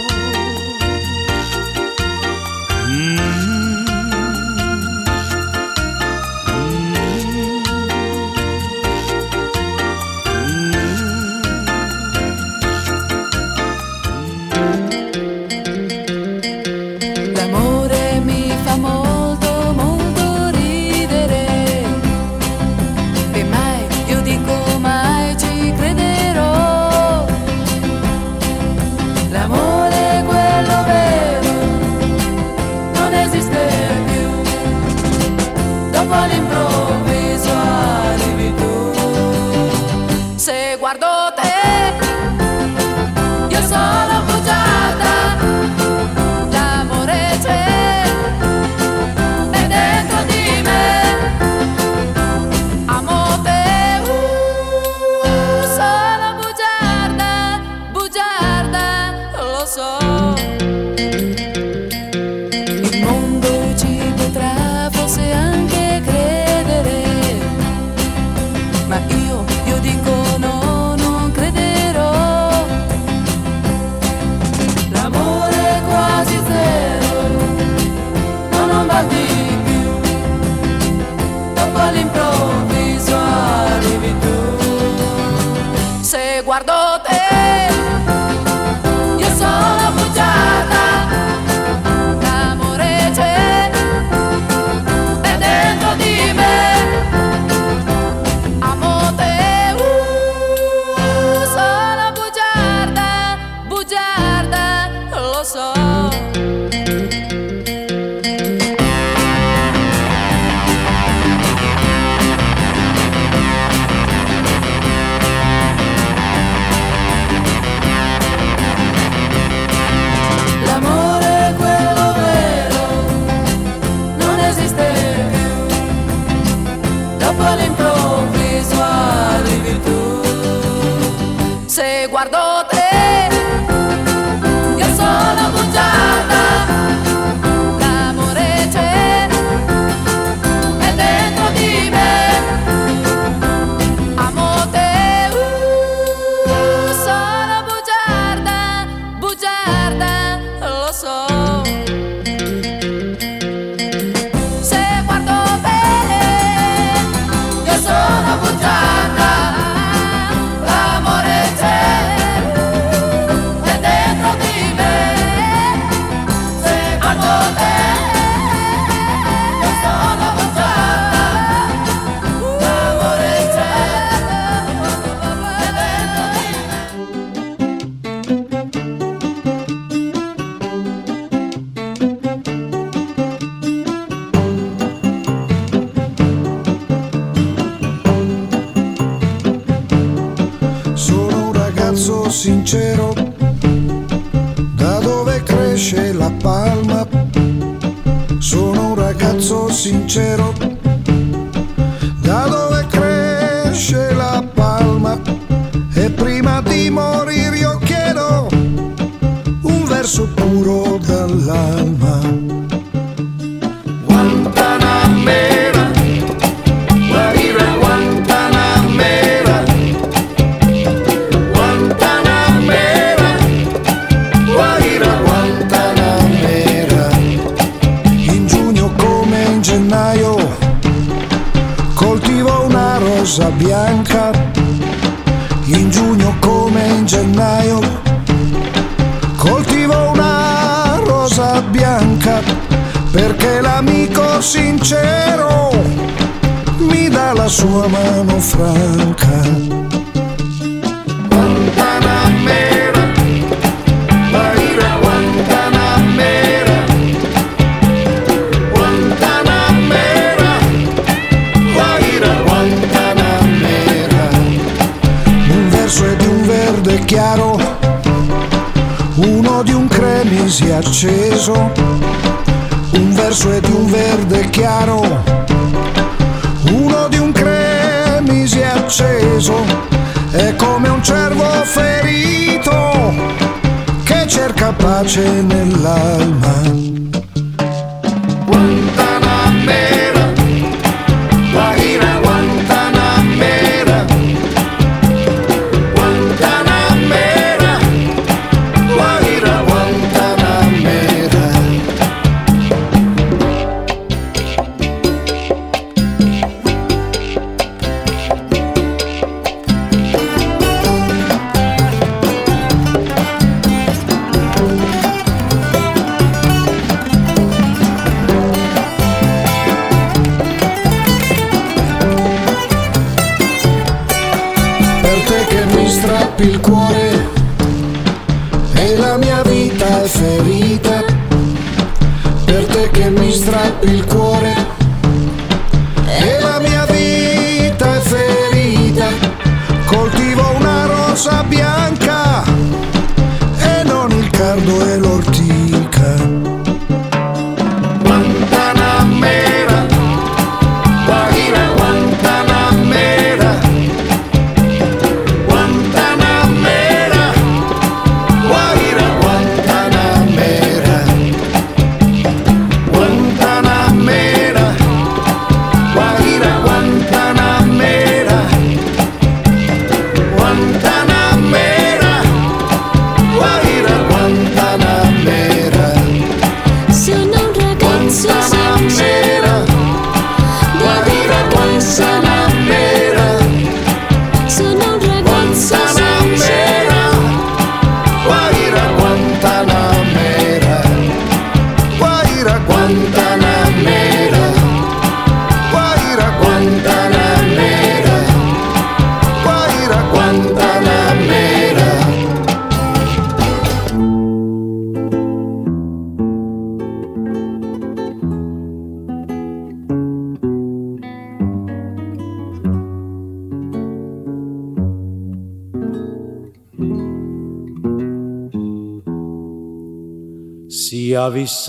pero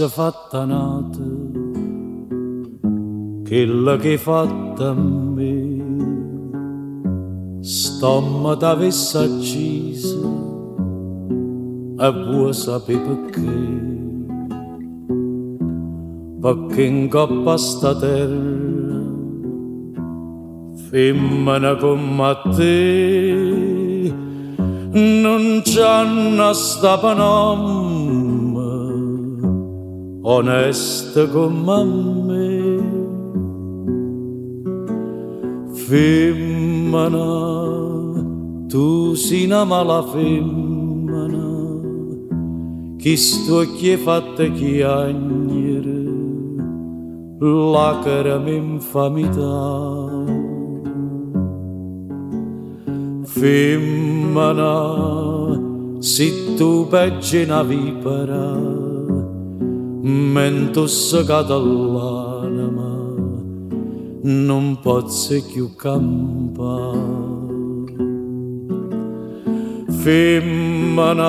avesse fatta nata quella che hai fatta a me. Stomma t'avesse accisa e vuoi sapere perché. Perché in coppa sta terra femmina come te. Non c'hanno sta panomma onesta come me femmina tu sei una mala femmina chi sto chi è fatta chiagnere lacrime infamità femmina se tu peggi una vipera mento catalana ma non posso più campare. Femmina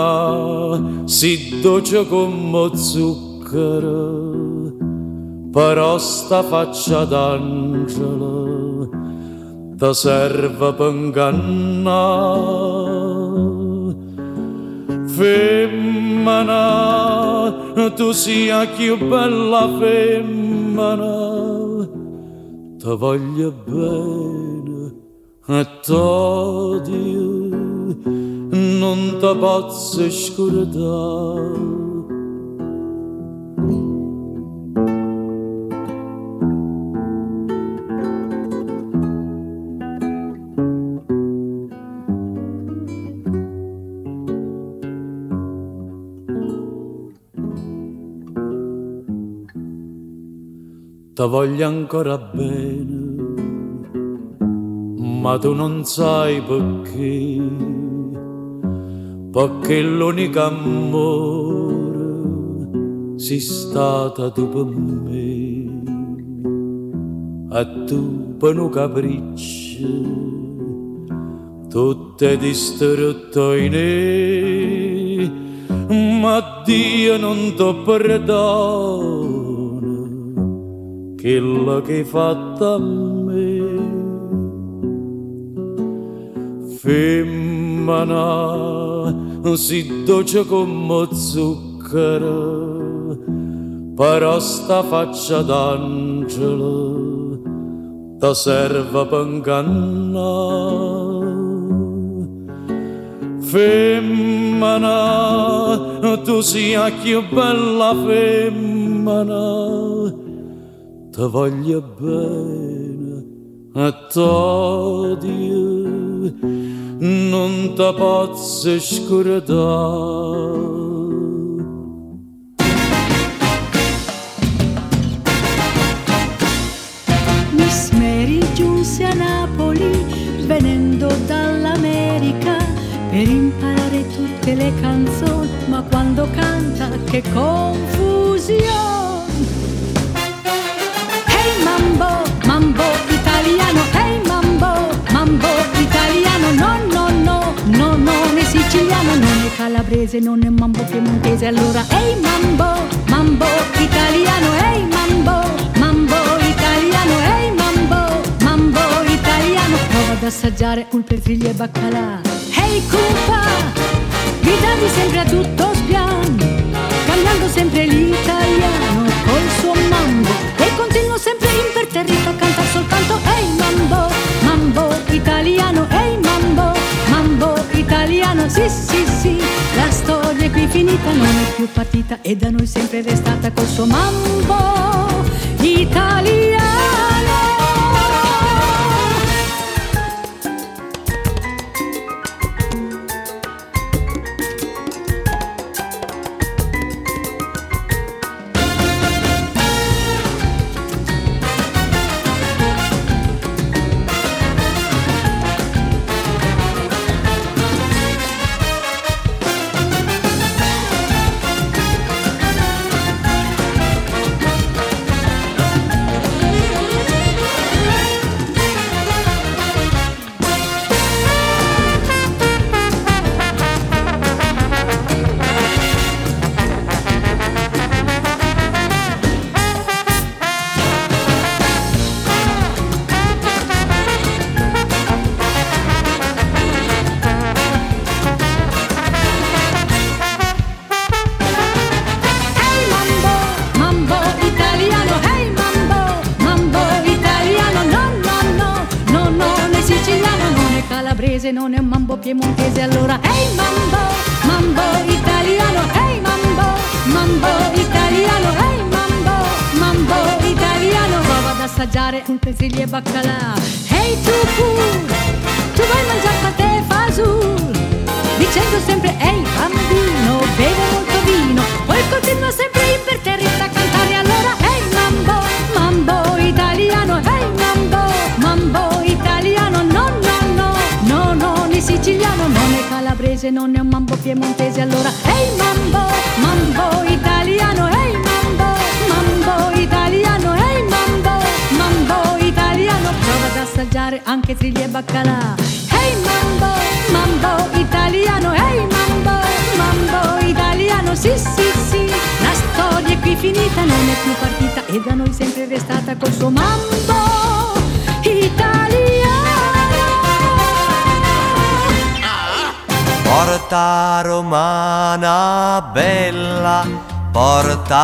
si dolce come zucchero però sta faccia d'angelo ti serve per ingannare femmina tu sia più bella femmina ti voglio bene e t'odio non ti posso scordare ti voglio ancora bene, ma tu non sai perché, perché l'unica amore sei stata tu per me, e tu per un capriccio, tutte distrutto in me, ma Dio non ti perdono quello che hai fatto a me. Femmina, si dolce come zucchero, però sta faccia d'angelo ti serve per ingannare. Tu sia più bella femmina, ti voglio bene e t'odio non ti posso scordare Miss Mary giunse a Napoli venendo dall'America per imparare tutte le canzoni, ma quando canta che confusione! Mambo, italiano, hey mambo, mambo italiano, no, no, no, no, non è siciliano, non è calabrese, non è mambo piemontese, allora hey mambo, mambo italiano, hey mambo, mambo italiano, hey mambo, mambo italiano, prova ad assaggiare un persiglio e baccalà. Hey cupa, guidavi sempre a tutto spiano, cambiando sempre l'italiano col suo mambo e continuo sempre imperterrito italiano, ehi mambo, mambo italiano, sì sì sì, la storia è qui finita, non è più partita e da noi sempre restata col suo mambo italiano.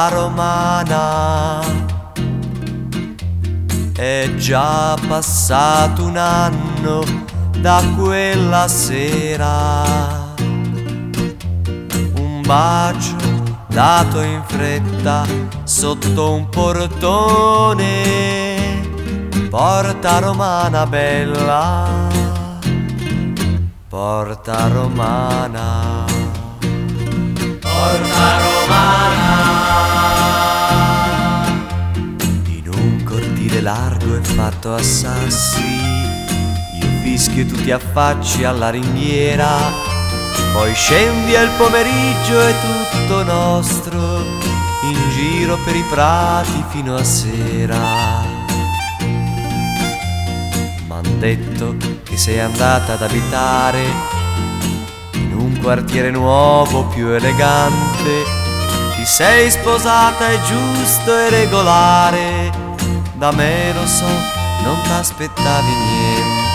Romana. È già passato un anno da quella sera. Un bacio dato in fretta sotto un portone. Porta romana bella, porta romana, porta romana. Cortile largo e fatto a sassi io fischio e tu ti affacci alla ringhiera, poi scendi e il pomeriggio è tutto nostro, in giro per i prati fino a sera. M'han detto che sei andata ad abitare in un quartiere nuovo più elegante, ti sei sposata è giusto e regolare, da me lo so, non t'aspettavi niente.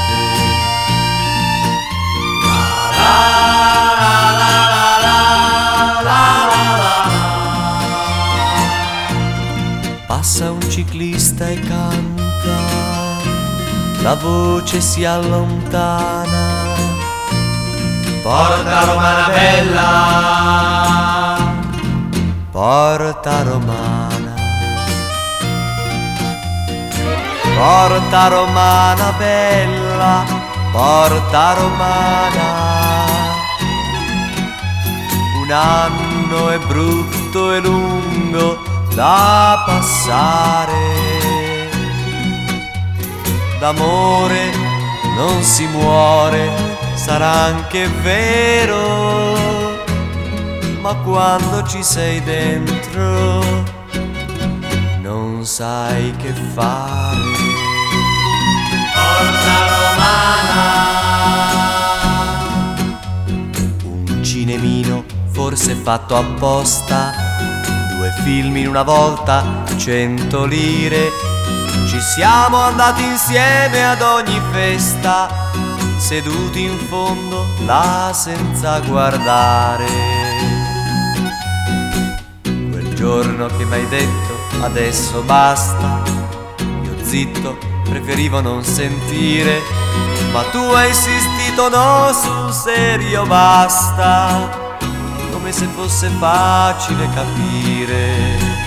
Passa un ciclista e canta, la voce si allontana. Porta romana bella, porta romana, porta romana bella, porta romana. Un anno è brutto e lungo da passare. D'amore non si muore, sarà anche vero, ma quando ci sei dentro non sai che fare. Porta romana, un cinemino forse fatto apposta Due film in una volta, cento lire. Ci siamo andati insieme ad ogni festa, seduti in fondo là senza guardare. Quel giorno che mi hai detto adesso basta, io zitto preferivo non sentire, ma tu hai insistito no sul serio basta come se fosse facile capire.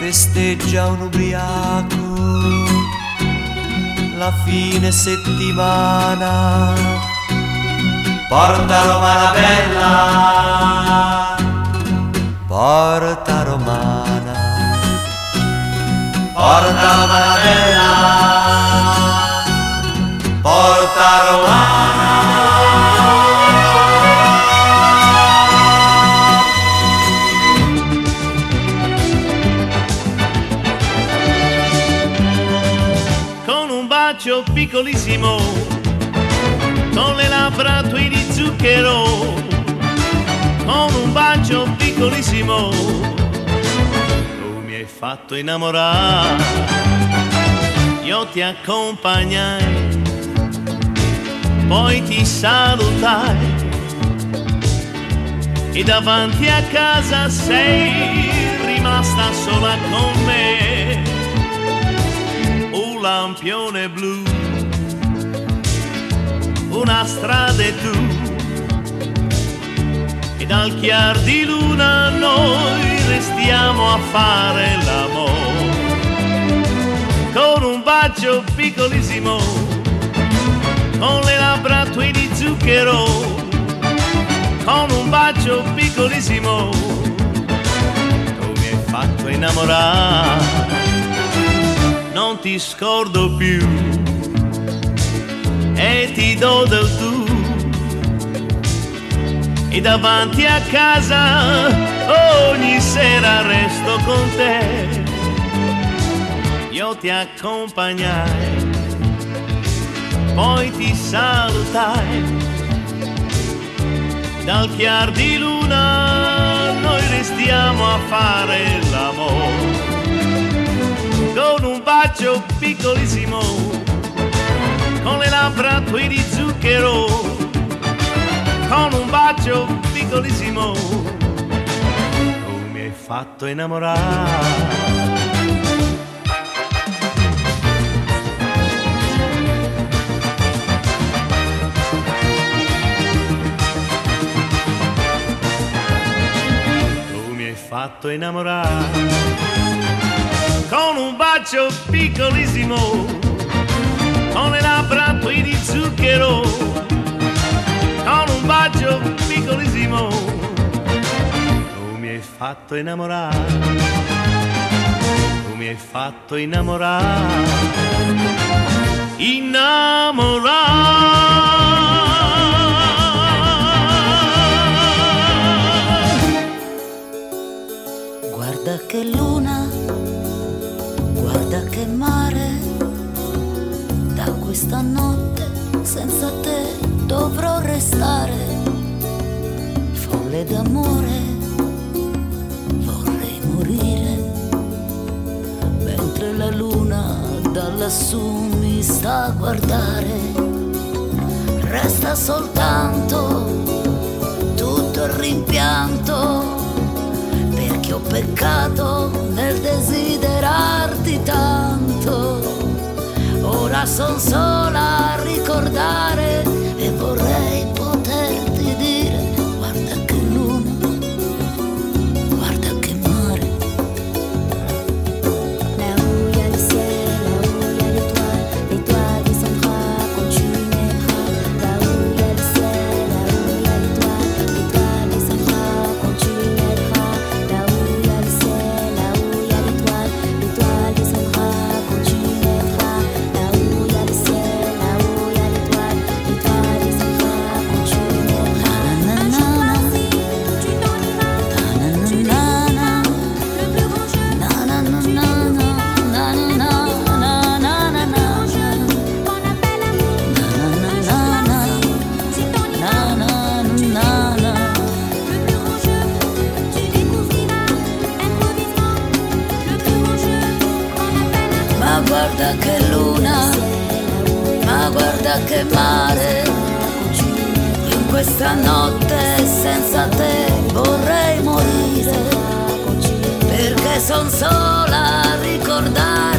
Festeggia un ubriaco la fine settimana. Porta romana bella, porta romana porta romana zucchero, con un bacio piccolissimo. Fatto innamorare, io ti accompagnai, poi ti salutai e davanti a casa sei rimasta sola con me, un lampione blu, una strada e tu, dal chiar di luna noi restiamo a fare l'amore, con un bacio piccolissimo, con le labbra tue di zucchero, con un bacio piccolissimo fatto innamorare, non ti scordo più e ti do del tu. E davanti a casa ogni sera resto con te, io ti accompagnai, poi ti salutai. Dal chiar di luna noi restiamo a fare l'amore. Con un bacio piccolissimo con le labbra tue di zucchero con un bacio piccolissimo. Tu mi hai fatto innamorare. Fatto innamorare. Con un bacio piccolissimo, con le labbra tue di zucchero, bacio piccolissimo, tu mi hai fatto innamorare, tu mi hai fatto innamorare, innamorare. Guarda che luna, guarda che mare, da questa notte senza te dovrò restare. D'amore, vorrei morire, mentre la luna da lassù mi sta a guardare. Resta soltanto tutto il rimpianto che ho peccato nel desiderarti tanto. Ora son sola a ricordare guarda che luna, ma guarda che mare. In questa notte senza te vorrei morire. Perché son sola a ricordare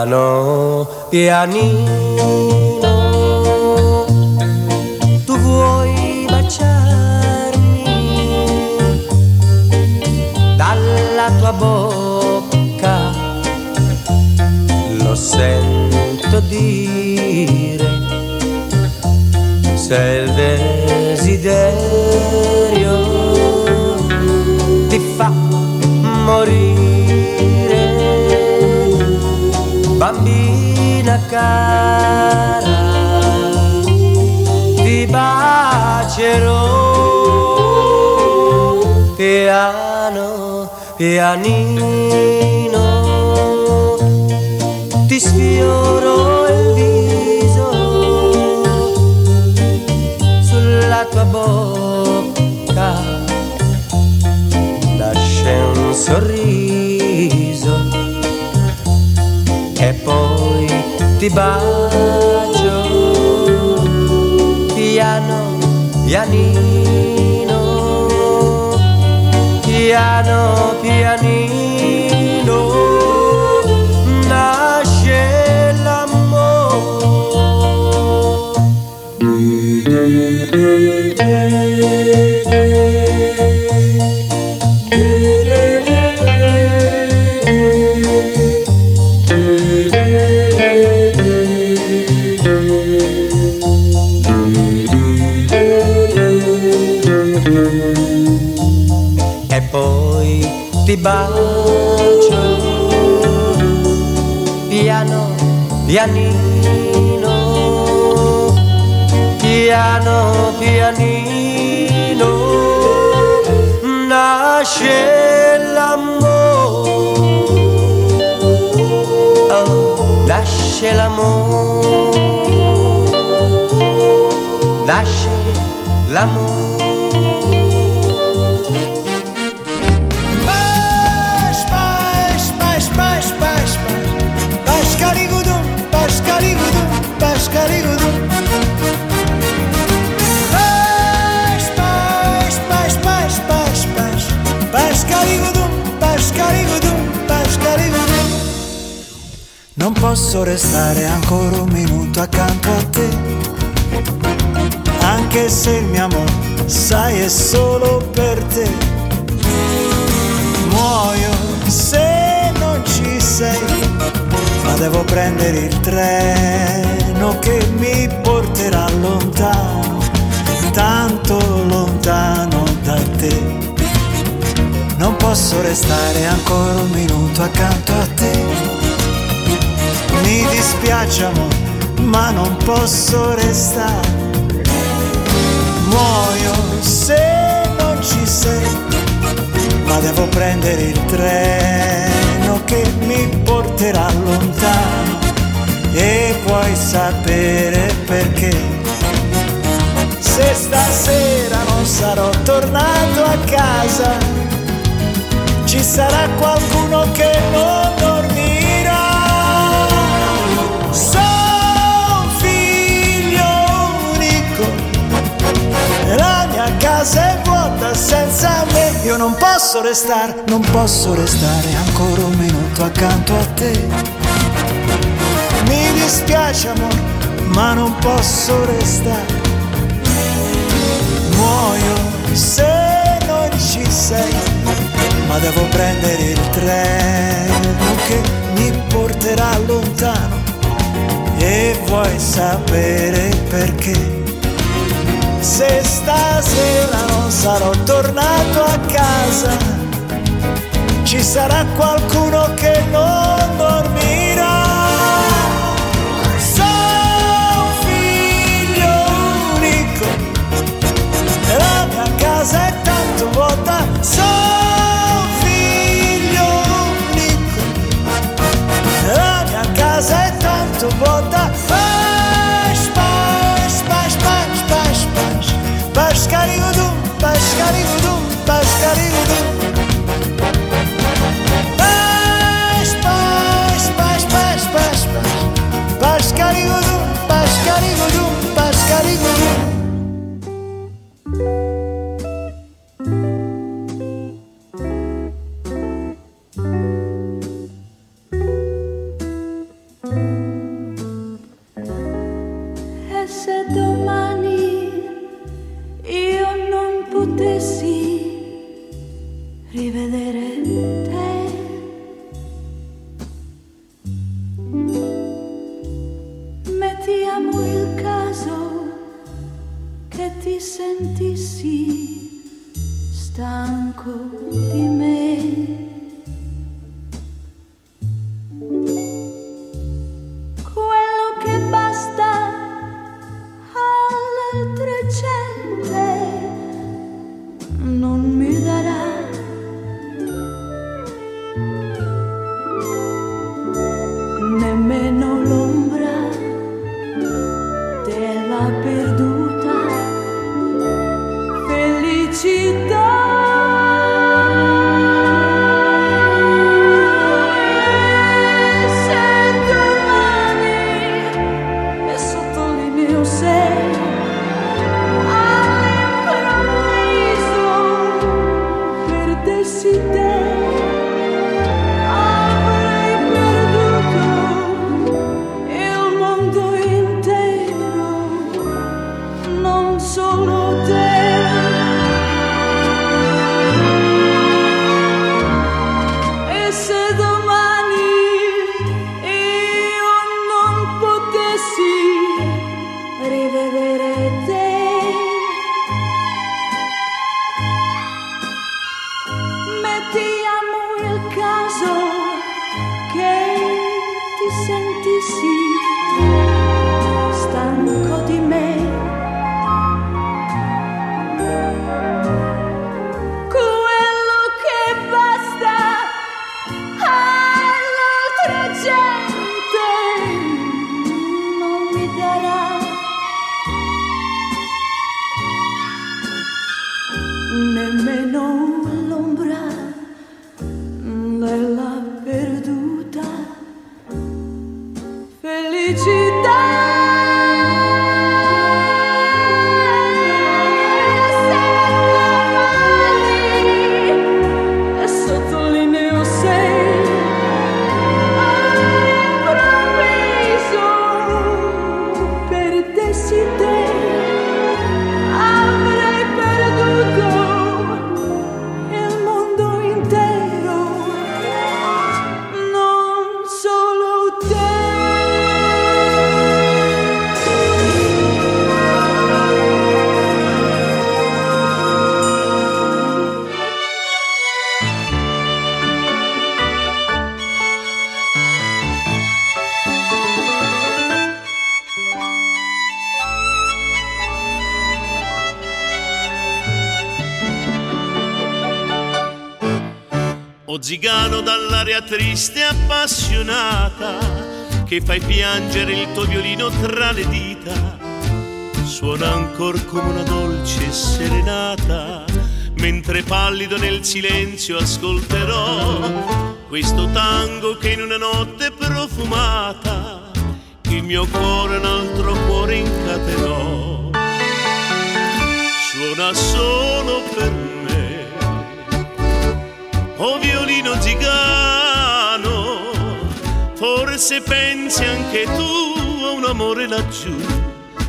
Piano, pianino, tu vuoi baciarmi dalla tua bocca, lo sento dire, se il desiderio cara ti bacerò. Piano pianino ti sfiorò il viso sulla tua bocca. Nasce un sorriso ti bacio piano, pianino, piano, pianino, pianino piano pianino nasce Non posso restare ancora un minuto accanto a te, anche se il mio amore, sai, è solo per te muoio se non ci sei, ma devo prendere il treno che mi porterà lontano, tanto lontano da te. Non posso restare ancora un minuto accanto a te. Amore, ma non posso restare. Muoio se non ci sei ma devo prendere il treno che mi porterà lontano e puoi sapere perché. Se stasera non sarò tornato a casa, ci sarà qualcuno che non posso restare, non posso restare ancora un minuto accanto a te. Mi dispiace amore, ma non posso restare. Muoio se non ci sei, ma devo prendere il treno che mi porterà lontano. E vuoi sapere perché? Se stasera non sarò tornato a casa, ci sarà qualcuno che non Zigano dall'aria triste e appassionata che fai piangere il tuo violino tra le dita. Suona ancor come una dolce serenata, mentre pallido nel silenzio ascolterò questo tango che in una notte profumata il mio cuore un altro cuore incatenò. Suona solo per me o violino zigano, forse pensi anche tu a un amore laggiù,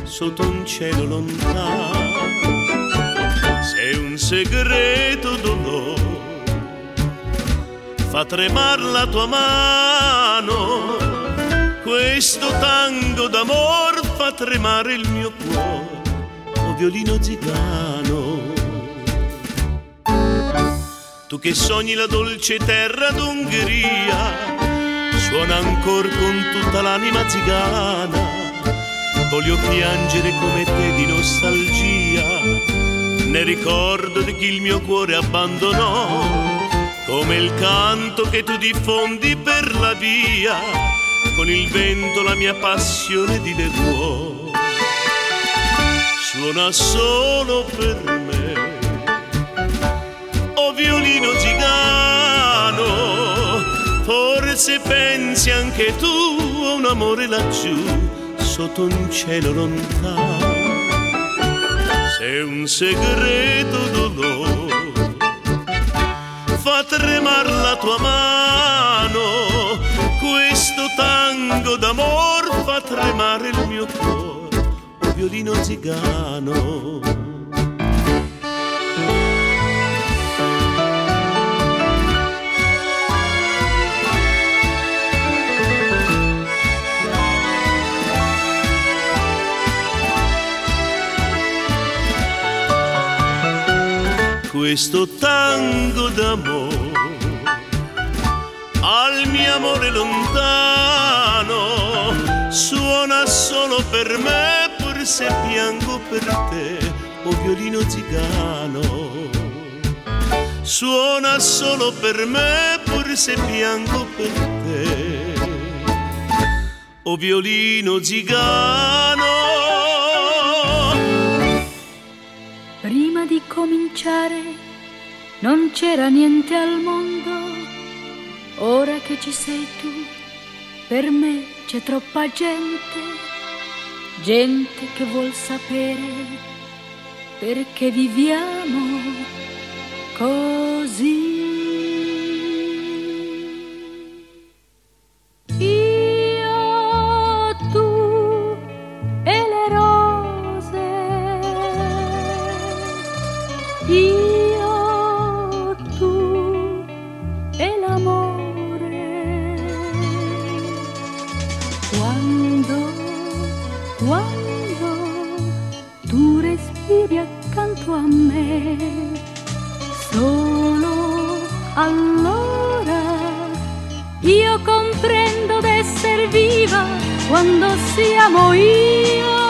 sotto un cielo lontano. Sei un segreto dolore, fa tremar la tua mano, questo tango d'amor fa tremare il mio cuore, o violino zigano. Tu che sogni la dolce terra d'Ungheria, suona ancor con tutta l'anima zigana. Voglio piangere come te di nostalgia, ne ricordo di chi il mio cuore abbandonò, come il canto che tu diffondi per la via, con il vento la mia passione dileguò. Suona solo per me violino gigano, forse pensi anche tu a un amore laggiù, sotto un cielo lontano. Sei un segreto dolore, fa tremar la tua mano, questo tango d'amor fa tremare il mio cuore, o violino zigano. Questo tango d'amore. Al mio amore lontano suona solo per me pur se piango per te o violino zigano. Suona solo per me pur se piango per te o violino zigano di cominciare non c'era niente al mondo, ora che ci sei tu, per me c'è troppa gente, gente che vuol sapere perché viviamo così. Allora io comprendo d'essere viva quando siamo io,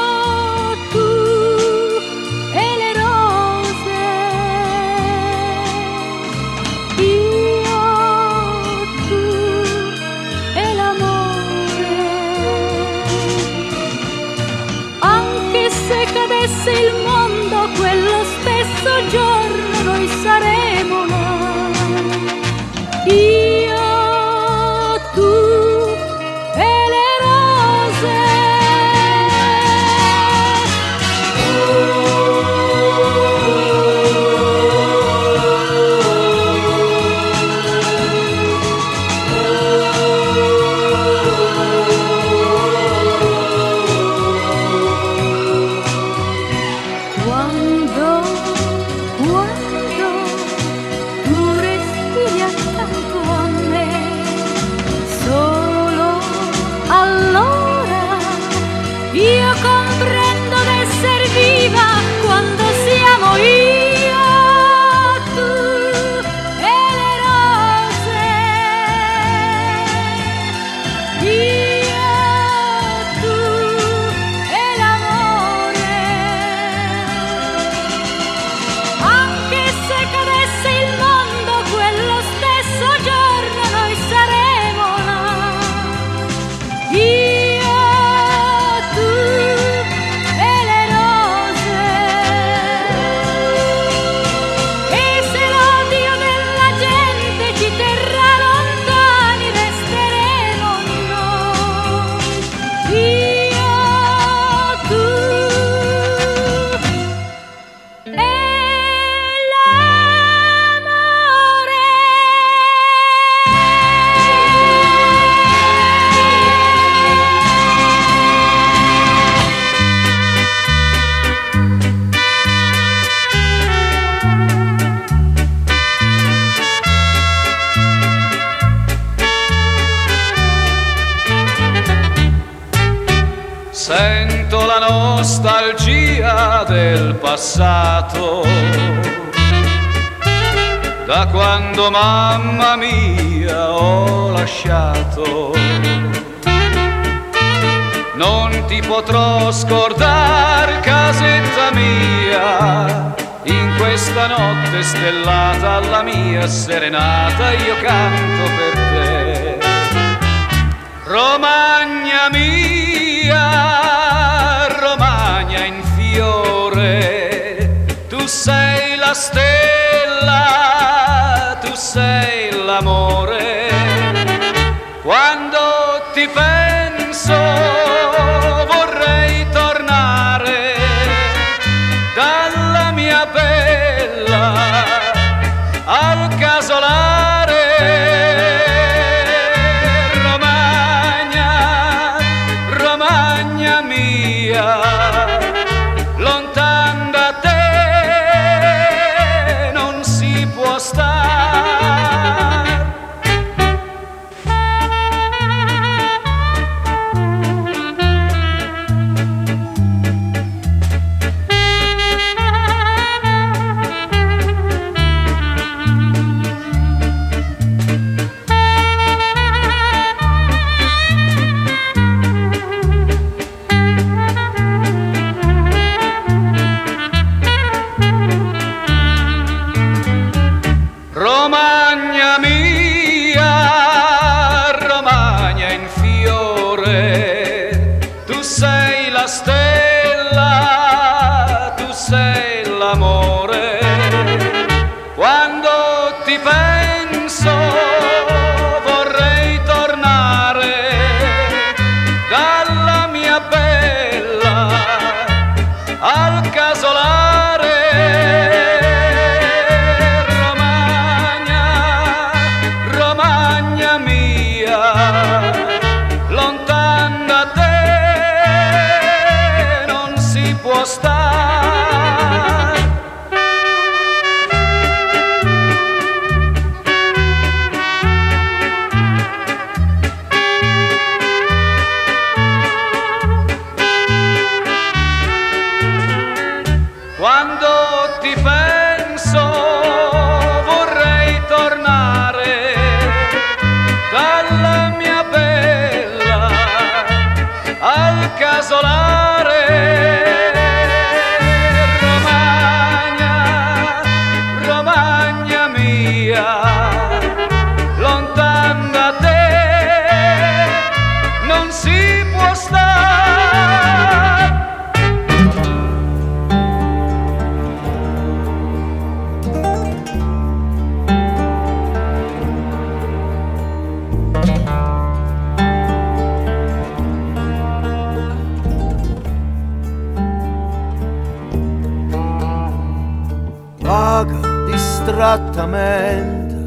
trattamento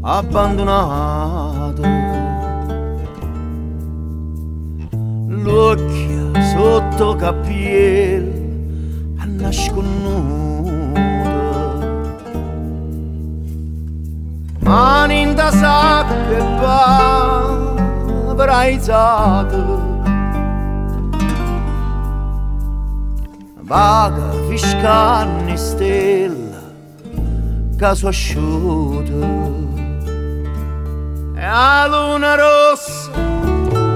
abbandonato. L'occhio sotto capello ha nasconduto. Mani in da sacco e pabraizzato. Vaga fiscanne stelle caso asciutto. E a luna rossa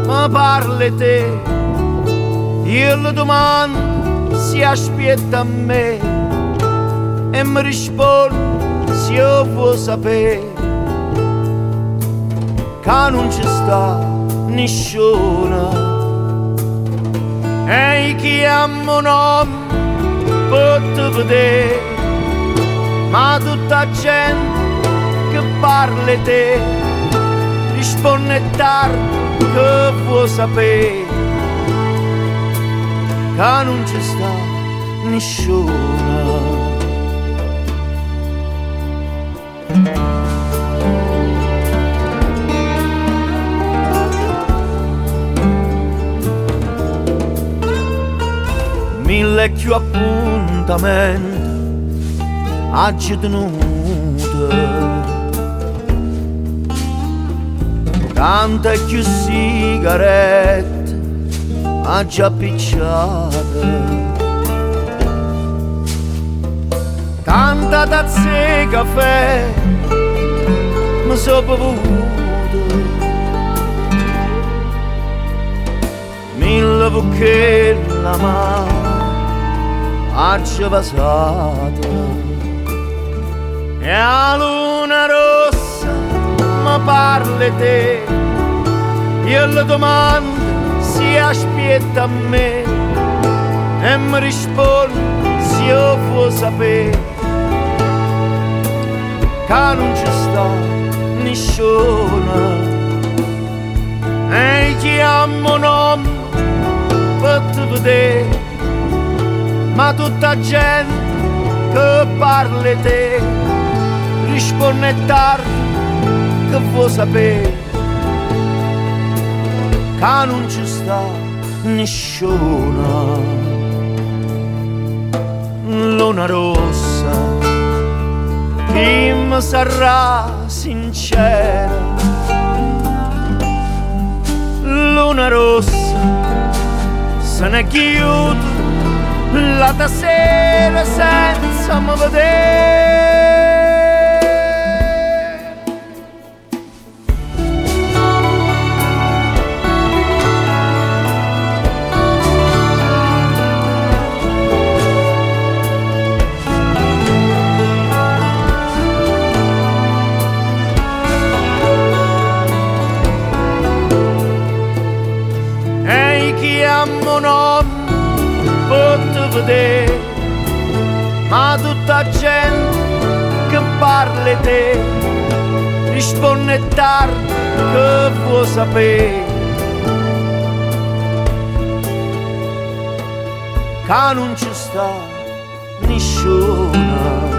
mi parli te. Io le domando si aspetta a me. E mi risponde se io vuoi sapere. Che non ci sta nessuno. E chi amo nome per vedere ma tutta gente che parla te risponde tardi che vuoi sapere. Che non ci sta nessuno. Mille più appuntamenti aggiutnuta tanta più sigarette ha già picciata tanta tazze caffè mi sono bevuto. Mille bucchie la mano ha già passato e a luna rossa mi parli te. Io le domando si aspetta a me. E mi risponde se io vuoi sapere. Che non ci sta nessuno. E chiamo nome per te. Vedere ma tutta gente che parli te risponde tardi che vuoi sapere? Che non ci sta nessuno luna rossa chi mi sarà sincera? Luna rossa se ne chiude la sera senza mi vedere e chi amo non posso vedere ma tutta gente che parli te risponde tardi che vuoi sapere. Che non ci sta nessuno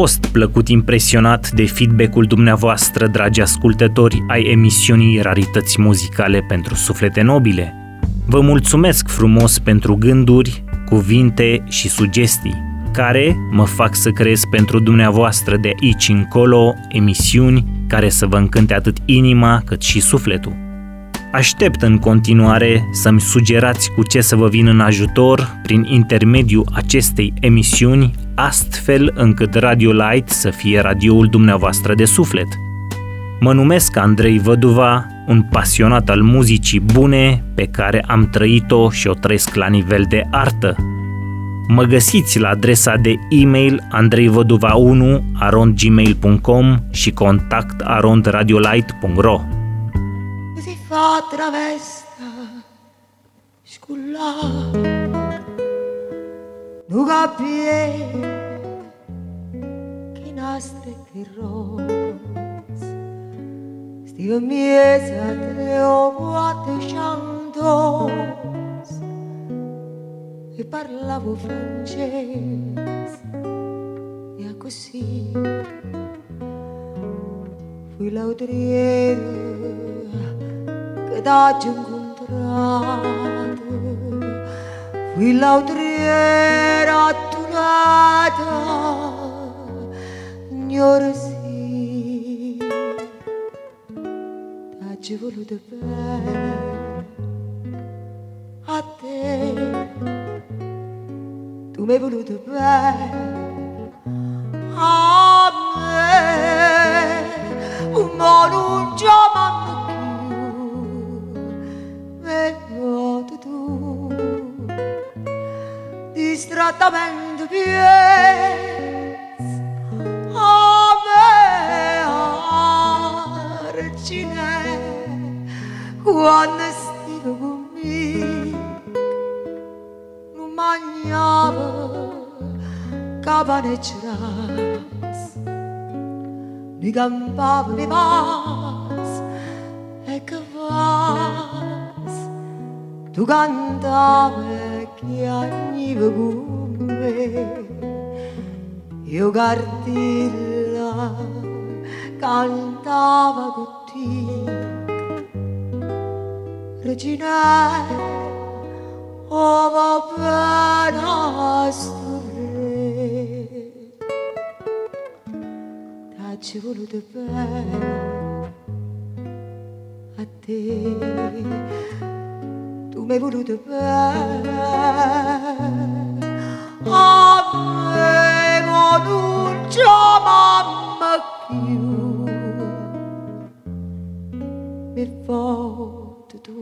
fost plăcut impresionat de feedback-ul dumneavoastră, dragi ascultători ai emisiunii Rarități Muzicale pentru Suflete Nobile. Vă mulțumesc frumos pentru gânduri, cuvinte și sugestii care mă fac să creez pentru dumneavoastră de aici încolo emisiuni care să vă încânte atât inima cât și sufletul. Aștept în continuare să-mi sugerați cu ce să vă vin în ajutor prin intermediul acestei emisiuni astfel încât Radio Light să fie radioul dumneavoastră de suflet. Mă numesc Andrei Văduva, un pasionat al muzicii bune pe care am trăit-o și o trăiesc la nivel de artă. Mă găsiți la adresa de e-mail andreivăduva1 arondgmail.com și contact arondradiolight.ro Si fa travesta scullare 누가 비에 che nastri di rose stiva miesa tre o quattro chantos. E parlavo francese e così fui l'autriere che t'ho incontrato. Vilautriera tunata Gnorsi T'aggi voluto bene A te. Tu m'hai voluto bene A me. Un modo un giorno Vedi mis tratament vieți. Avea oricine cu anestilul mic, nu maniavă ca baneci ras, ni gampav ni vas, e că vas. 두 간담에 ogni vagumbe io gardilla cantava con gutti regina o va pena sturre ci voluto bene a te. m'est voulu de peine. Avevo dulce mamma più, mi volte tu.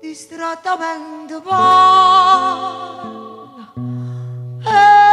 Distrattamente va, e